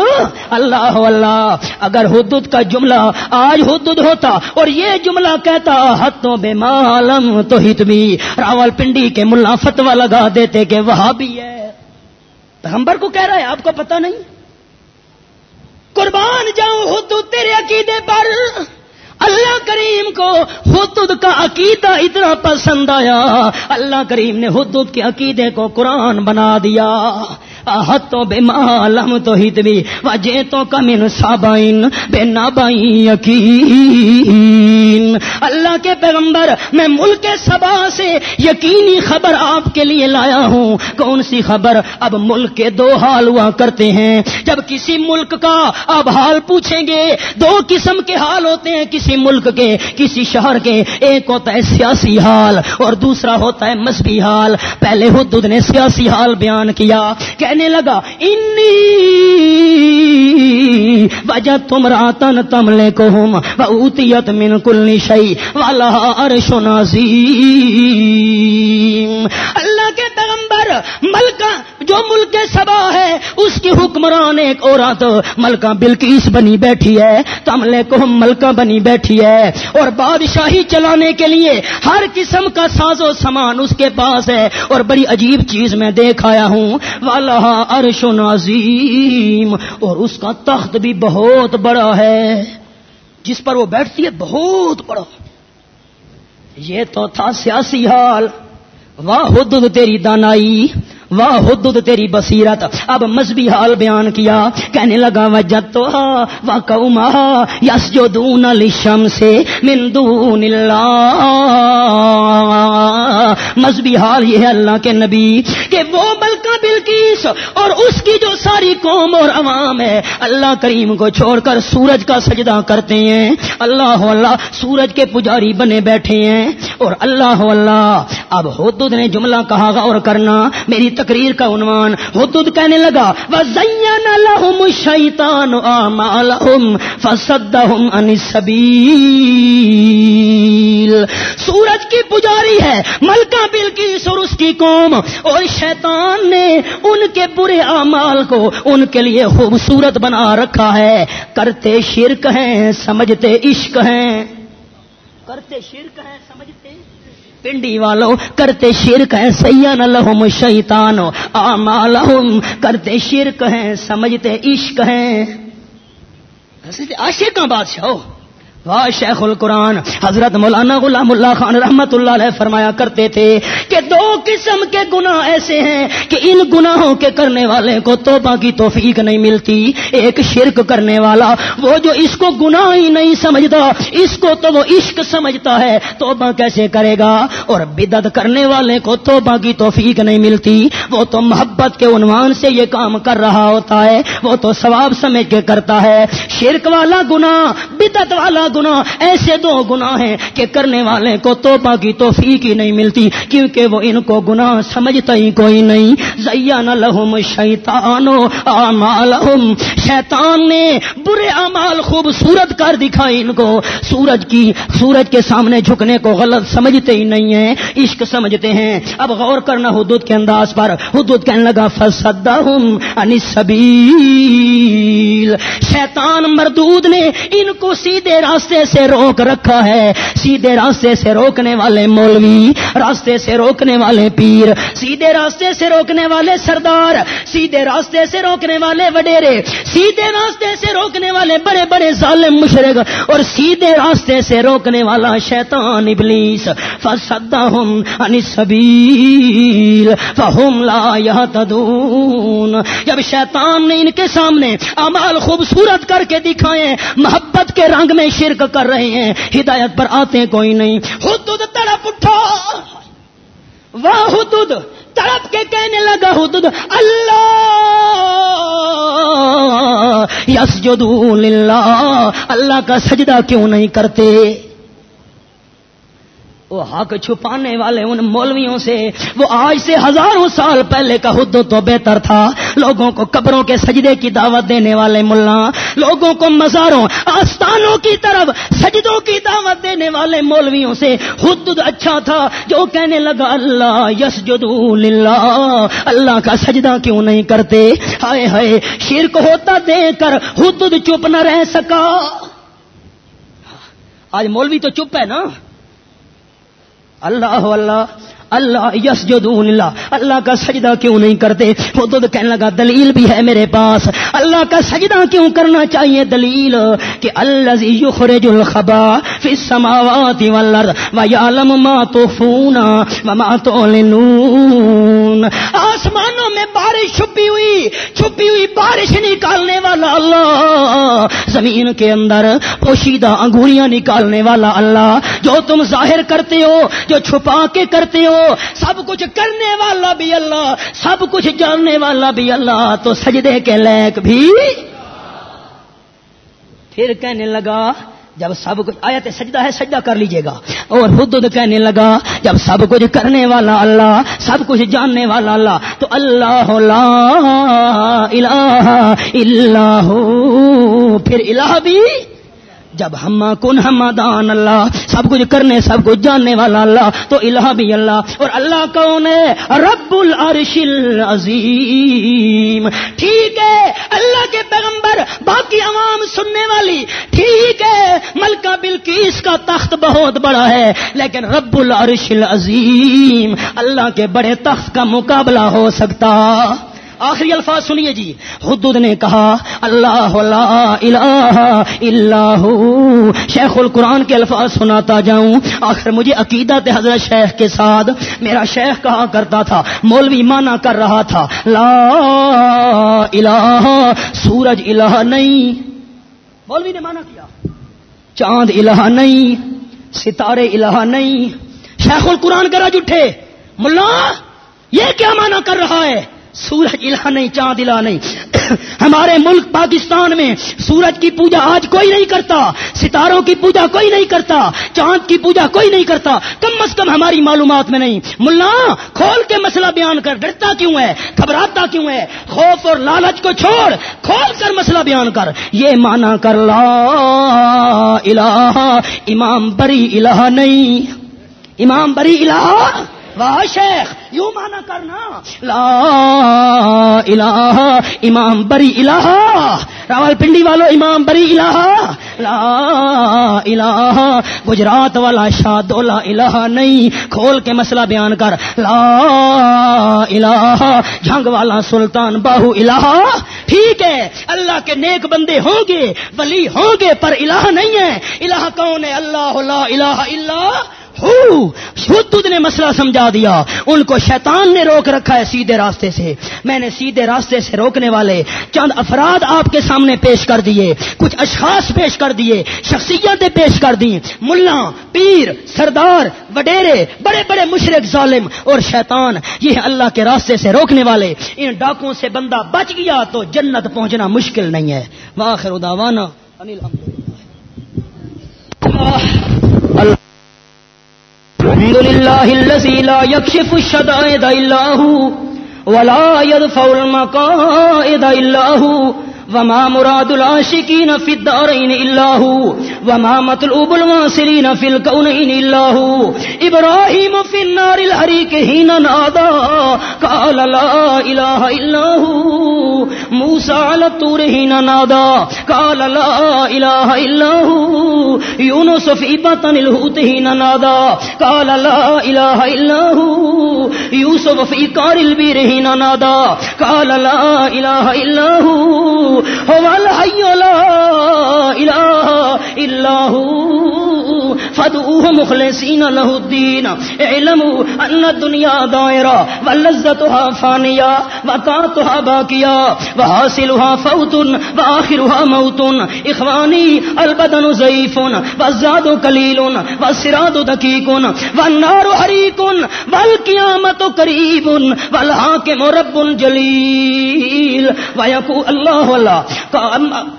اللہ اللہ، اگر حدود کا جملہ آج حدود ہوتا اور یہ جملہ کہتا ہتھوں بے معلوم تو ہت بھی راول پنڈی کے ملا فتوا لگا دیتے کہ وہابی ہے۔ پیغمبر کو کہہ رہا ہے، آپ کو پتا نہیں؟ قربان جاؤں حدود تیرے عقیدے پر۔ اللہ کریم کو حدود کا عقیدہ اتنا پسند آیا۔ اللہ کریم نے حدود کے عقیدے کو قرآن بنا دیا۔ تو بے معلوم تو ہت بھی تو کمن سابائن بے نابائی یقین۔ اللہ کے پیغمبر، میں ملک سبا سے یقینی خبر آپ کے لیے لایا ہوں۔ کون سی خبر؟ اب ملک کے دو حال ہوا کرتے ہیں۔ جب کسی ملک کا اب حال پوچھیں گے، دو قسم کے حال ہوتے ہیں، کسی ملک کے، کسی شہر کے۔ ایک ہوتا ہے سیاسی حال اور دوسرا ہوتا ہے مذہبی حال۔ پہلے حدود نے سیاسی حال بیان کیا، کہ کہنے لگا انی وجہ تم راتن تملے کو ہم اوتیت من کل شعی والا عرش نازیم. اللہ کے پیغمبر ملکہ جو ملک سبا ہے، اس کی حکمران ایک عورت، ملکہ بلکیس بنی بیٹھی ہے تملے کو ہم ملکہ بنی بیٹھی ہے۔ اور بادشاہی چلانے کے لیے ہر قسم کا ساز و سامان اس کے پاس ہے۔ اور بڑی عجیب چیز میں دیکھ آیا ہوں والا عرش نازیم اور اس کا تخت بھی بہت بڑا ہے۔ جس پر وہ بیٹھتی ہے، بہت بڑا۔ یہ تو تھا سیاسی حال۔ واہ حدود تیری دانائی۔ واہ حدود تیری بصیرت۔ اب مذہبی حال بیان کیا۔ کہنے لگا وجہ ہاں، واہ قوما یس جو دون لشم سے مندون مذہبی حال یہ ہے اللہ کے نبی کہ وہ بلکہ بلکیس اور اس کی جو ساری قوم اور عوام ہے، اللہ کریم کو چھوڑ کر سورج کا سجدہ کرتے ہیں۔ اللہ اللہ، سورج کے پجاری بنے بیٹھے ہیں۔ اور اللہ اللہ، اب حدود نے جملہ کہا اور کرنا۔ میری تقریر کا عنوان حدود کہنے لگا، وَزَيَّنَ لَهُمُ الشَّيْطَانُ آمَالَهُمْ فَصَدَّهُمْ عَنِ السَّبِيلِ۔ سورج کی پجاری ہے، ملکہ بلکیس اور اس کی قوم۔ اور شیطان نے ان کے برے اعمال کو ان کے لیے خوبصورت بنا رکھا ہے۔ کرتے شرک ہیں، سمجھتے عشق ہیں۔ کرتے شرک ہیں، سمجھتے پنڈی والوں، کرتے شرک ہیں سیان لہم شیطان آمالہم کرتے شرک ہیں، سمجھتے عشق ہیں۔ عاشق کا بادشاہ واہ شیخ القرآن، حضرت مولانا غلام اللہ خان رحمت اللہ علیہ فرمایا کرتے تھے کہ دو قسم کے گناہ ایسے ہیں کہ ان گناہوں کے کرنے والے کو توبہ کی توفیق نہیں ملتی۔ ایک شرک کرنے والا وہ جو اس کو گناہ ہی نہیں سمجھتا، اس کو تو وہ عشق سمجھتا ہے۔ توبہ کیسے کرے گا؟ اور بدت کرنے والے کو توبہ کی توفیق نہیں ملتی۔ وہ تو محبت کے عنوان سے یہ کام کر رہا ہوتا ہے، وہ تو ثواب سمجھ کے کرتا ہے۔ شرک والا گناہ بدت والا گناہ، ایسے دو گناہ ہیں کہ کرنے والے کو توبہ کی توفیق ہی نہیں ملتی، کیونکہ وہ ان کو گناہ سمجھتا ہی کوئی نہیں۔ زیان لہم شیطان اعمالہم۔ شیطان نے برے اعمال خوبصورت کر دکھائی ان کو۔ سورج کی، سورج کے سامنے جھکنے کو غلط سمجھتے ہی نہیں ہیں۔ عشق سمجھتے ہیں۔ اب غور کرنا حدود کے انداز پر۔ حدود کہنے لگا فصدہم ان السبیل شیطان مردود نے ان کو سیدھے راستے راستے سے روک رکھا ہے۔ سیدھے راستے سے روکنے والے مولوی، راستے سے روکنے والے پیر، سیدھے راستے سے روکنے والے سردار، سیدھے راستے سے روکنے والے وڈیرے، سیدھے راستے سے روکنے والے بڑے بڑے ظالم مشرق، اور سیدھے راستے سے روکنے والا شیطان ابلیس۔ فصدہم عن السبیل فہم لا یہتدون جب شیطان نے ان کے سامنے امال خوبصورت کر کے دکھائے، محبت کے رنگ میں شرک کر رہے ہیں، ہدایت پر آتے کوئی نہیں۔ حدود تڑپ اٹھا وہ حدود، تڑپ کے کہنے لگا حدود۔ اللہ یس اللہ اللہ کا سجدہ کیوں نہیں کرتے؟ وہ حق چھپانے والے ان مولویوں سے، وہ آج سے ہزاروں سال پہلے کا حد تو بہتر تھا۔ لوگوں کو قبروں کے سجدے کی دعوت دینے والے ملا۔ لوگوں کو مزاروں، آستانوں کی طرف سجدوں کی دعوت دینے والے مولویوں سے حد اچھا تھا۔ جو کہنے لگا، اللہ یس اللہ اللہ کا سجدہ کیوں نہیں کرتے؟ ہائے ہائے، شرک ہوتا دے کر حد چپ نہ رہ سکا۔ آج مولوی تو چپ ہے نا؟ اللہ اللہ اللہ یس جو اللہ اللہ کا سجدہ کیوں نہیں کرتے؟ وہ تو کہنے لگا، دلیل بھی ہے میرے پاس۔ اللہ کا سجدہ کیوں کرنا چاہیے؟ دلیل کہ اللہ یخرج الخبا فی السماوات والارض ویعلم ما تخفون وما تعلنون۔ آسمانوں میں بارش چھپی ہوئی چھپی ہوئی بارش نکالنے والا اللہ۔ زمین کے اندر پوشیدہ انگوریاں نکالنے والا اللہ۔ جو تم ظاہر کرتے ہو، جو چھپا کے کرتے ہو سب کچھ کرنے والا بھی اللہ، سب کچھ جاننے والا بھی اللہ، تو سجدے کے لائق بھی۔ پھر کہنے لگا، جب سب کچھ آیا تو سجدہ ہے، سجدہ کر لیجیے گا۔ اور حدود کہنے لگا، جب سب کچھ کرنے والا اللہ، سب کچھ جاننے والا اللہ، تو اللہ لا الہ الا ہو۔ پھر الہ بھی۔ جب ہم کن ہم دان اللہ، سب کچھ کرنے، سب کچھ جاننے والا اللہ، تو الہ بھی اللہ۔ اور اللہ کون ہے؟ رب العرش العظیم۔ ٹھیک ہے، اللہ کے پیغمبر باقی عوام سننے والی۔ ٹھیک ہے، ملکہ بلکیس کا تخت بہت بڑا ہے، لیکن رب العرش العظیم، اللہ کے بڑے تخت کا مقابلہ ہو سکتا۔ آخری الفاظ سنیے جی۔ حدود نے کہا، اللہ الہ اللہ شیخ القرآن کے الفاظ سناتا جاؤں۔ آخر مجھے عقیدت حضرت شیخ کے ساتھ میرا شیخ کہا کرتا تھا؟ مولوی مانا کر رہا تھا۔ لا الہ، سورج الہ نہیں۔ مولوی نے مانا کیا؟ چاند الہ نہیں، ستارے الہ نہیں۔ شیخ القرآن کرا جٹھے ملا، یہ کیا مانا کر رہا ہے؟ سورج الہ نہیں، چاند الہ نہیں۔ ہمارے ملک پاکستان میں سورج کی پوجا آج کوئی نہیں کرتا، ستاروں کی پوجا کوئی نہیں کرتا، چاند کی پوجا کوئی نہیں کرتا۔ کم از کم ہماری معلومات میں نہیں۔ ملا، کھول کے مسئلہ بیان کر، ڈرتا کیوں ہے؟ گھبراتا کیوں ہے؟ خوف اور لالچ کو چھوڑ، کھول کر مسئلہ بیان کر۔ یہ مانا کر، لا الہ، امام بری الہ نہیں۔ امام بری الہ واہ شیخ، یوں مانا کرنا۔ لا الہ، امام بری الہ۔ راول پنڈی والو امام بری الہ۔ لا الہ، گجرات والا شاہ دولا الہ نہیں۔ کھول کے مسئلہ بیان کر۔ لا الہ، جھنگ والا سلطان باہو الہ۔ ٹھیک ہے، اللہ کے نیک بندے ہوں گے، ولی ہوں گے، پر الہ نہیں ہے۔ الہ کون ہے؟ اللہ، لا الہ الا خود نے مسئلہ سمجھا دیا۔ ان کو شیطان نے روک رکھا ہے سیدھے راستے سے۔ میں نے سیدھے راستے سے روکنے والے چند افراد آپ کے سامنے پیش کر دیے۔ کچھ اشخاص پیش کر دیے، شخصیتیں پیش کر دی ملا، پیر، سردار، وڈیرے، بڑے بڑے مشرق ظالم اور شیطان۔ یہ اللہ کے راستے سے روکنے والے۔ ان ڈاکوں سے بندہ بچ گیا تو جنت پہنچنا مشکل نہیں ہے۔ واخر اداوانا الحمد الحمد لله الذي لا يكشف الشدائد إلا هو ولا يدفع المقائد إلا هو وما مراد العاشقين في الدارين إلا هو، وما مطلوب الواصلين في الكونين إلا هو. إبراهيم في النار الحريق حين نادى قال لا إله إلا هو. موسى على الطور حين نادى قال لا إله إلا هو. يونس في بطن الهوت حين نادى قال لا إله إلا هو. يوسف في كار البير حين نادى قال لا إله إلا هو. هو الحي لا إله إلا هو. فدعوه مخلصين له الدين اعلموا أن الدنيا دائرة ولذتها فانية وطاعتها باقية وحاصلها فوت، وآخرها موت. إخواني البدن زيف والزاد قليل والسراد دقيق والنار حريق والقيامة قريب والحاكم رب جليل ويقول الله الله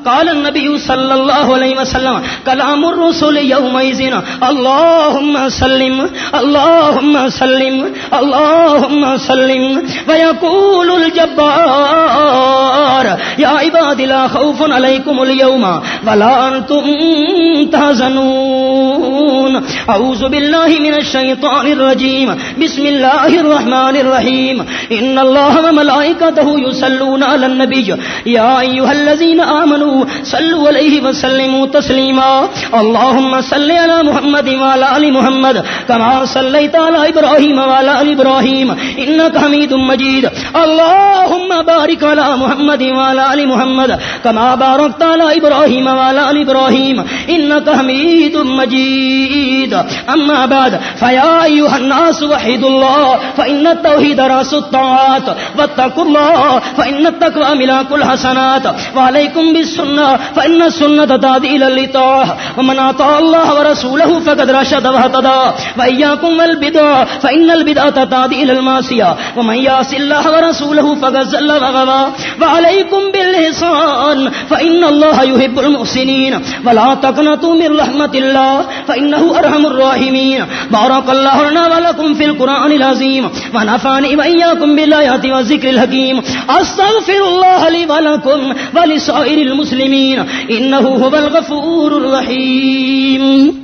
قال النبي صلى الله عليه وسلم كلام الرسل يومئذ اللهم سلم اللهم سلم اللهم سلم ويقول الجبار يا عباد لا خوف عليكم اليوم ولا أنتم تهزنون أعوذ بالله من الشيطان الرجيم بسم الله الرحمن الرحيم إن الله وملائكته يسلون على النبي يا أيها الذين آمنوا صلوا عليه وسلموا تسليما اللهم صل على محمد وعلى آل محمد كما صليت على إبراهيم وعلى آل إبراهيم إنك حميد مجيد. اللهم بارك على محمد وعلى آل محمد كما باركت على إبراهيم وعلى آل إبراهيم. إنك حميد مجيد. أما بعد، فيا أيها الناس وحيد الله، فإن التوحيد راس الطاعات. واتقوا الله، فإن التقوى ملاك الحسنات. وعليكم بالسنة، فإن السنة تهدي إلى الإطاعة ومن أطاع الله ورسوله فقد رشد واهتدى. وإياكم والبدع، فإن البدعة تهدي إلى المعصية. ومن يعص الله ورسوله فقد زل وغوى وعليكم بالإحسان، فإن الله يحب المحسنين. ولا تقنطوا من رحمة الله، فإنه أرحم الراحمين. بارك الله لنا ولكم في القرآن العظيم. ونفعني وإياكم بالآيات والذكر الحكيم. أستغفر الله لي ولكم ولسائر المسلمين. إنه هو الغفور الرحيم.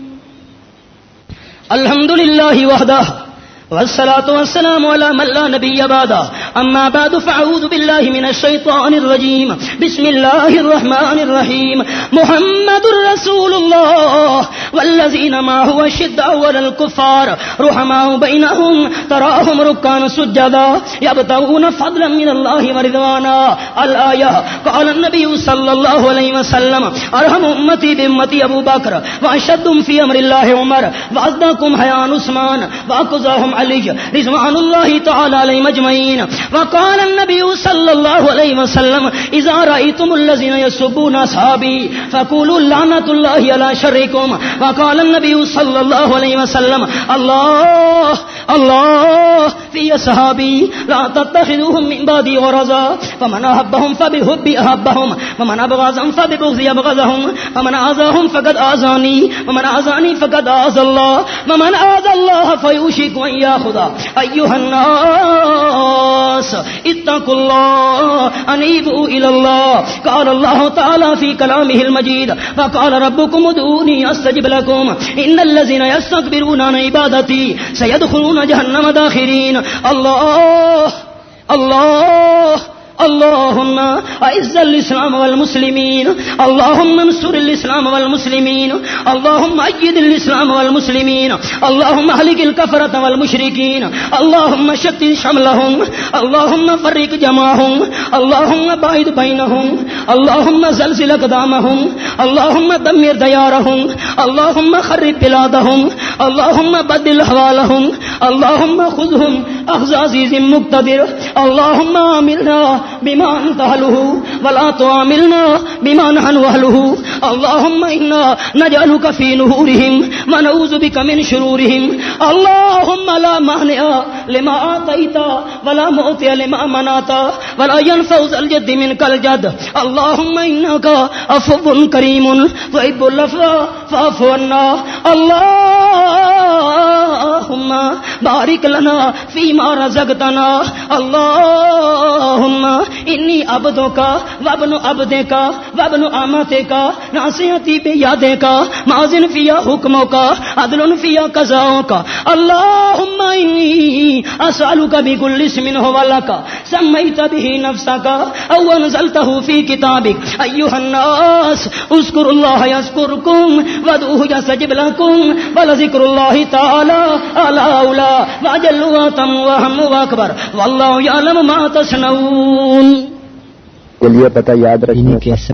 الحمد للہ وحدہ والصلاة والسلام على من لا نبي بعده أما بعد، فأعوذ بالله من الشيطان الرجيم. بسم الله الرحمن الرحيم. محمد رسول الله. والذين ما هو شد أول الكفار. رحماء بينهم. تراهم ركان سجدا. يبتغون فضلا من الله ورضوانا. الآية. قال النبي صلى الله عليه وسلم، أرحم أمتي بأمتي أبو بكر، وأشدهم في أمر الله عمر، وأصدقهم حيان عثمان وأقزاهم علي رضوان الله تعالى عليهم اجمعين وقال النبي صلى الله عليه وسلم اذا رايتم الذين يسبون اصحابي فقولوا لعنه الله على شركم. وقال النبي صلى الله عليه وسلم، الله الله في اصحابي لا تتخذوهم من بعدي غرزا. فمن احبهم فبحب احبهم ومن ابغضهم فببغض يبغضهم ومن اذاهم فقد اذاني ومن اذاني فقد اذى الله، ومن اذى الله فيوشك ان خدا. ایوہ الناس، اتقوا اللہ أنيبوا الاللہ قال اللہ تعالی فی كلامه المجید، فقال ربکم ادعوني استجب لکم. ان الذين يستكبرون عن عبادتی سیدخلون جہنم داخرین. اللہ اللہ اللهم اعز الاسلام والمسلمين اللهم انصر الاسلام والمسلمين اللهم ايد الاسلام والمسلمين اللهم اهلك الكفرة والمشركين اللهم شتت شملهم اللهم فرق جمعهم اللهم باعد بينهم اللهم زلزل اقدامهم اللهم دمر ديارهم اللهم خرب بلادهم اللهم بدل احوالهم اللهم خذهم أخذ عزيز مقتدر اللهم عاملنا بما أنت أهله ولا تعاملنا بما نحن أهله اللهم إنا نجعلك في نهورهم ونعوذ بك من شرورهم اللهم لا مانع لما آتيت ولا موتي لما منات ولا ينفع ذا الجد منك الجد اللهم إنك عفو كريم تحب العفو فاعف عنا اللهم بارك لنا فيما رزقتنا اللهم إني عبدك وابن عبدك وابن أمتك ناصيتي بيدك مازن فيها حكمك عدل فيها قضاؤك اللهم إني أسألك بكل اسم هو لك سميت به نفسك أو أنزلته في كتابك أيها الناس اذكروا الله يذكركم وادعوه يستجب لكم ولذكر الله تعالى على أولى وأجل وأتم وأهم وأكبر والله ما تصنعون۔ کے لیے پتہ یاد رکھیں کیسے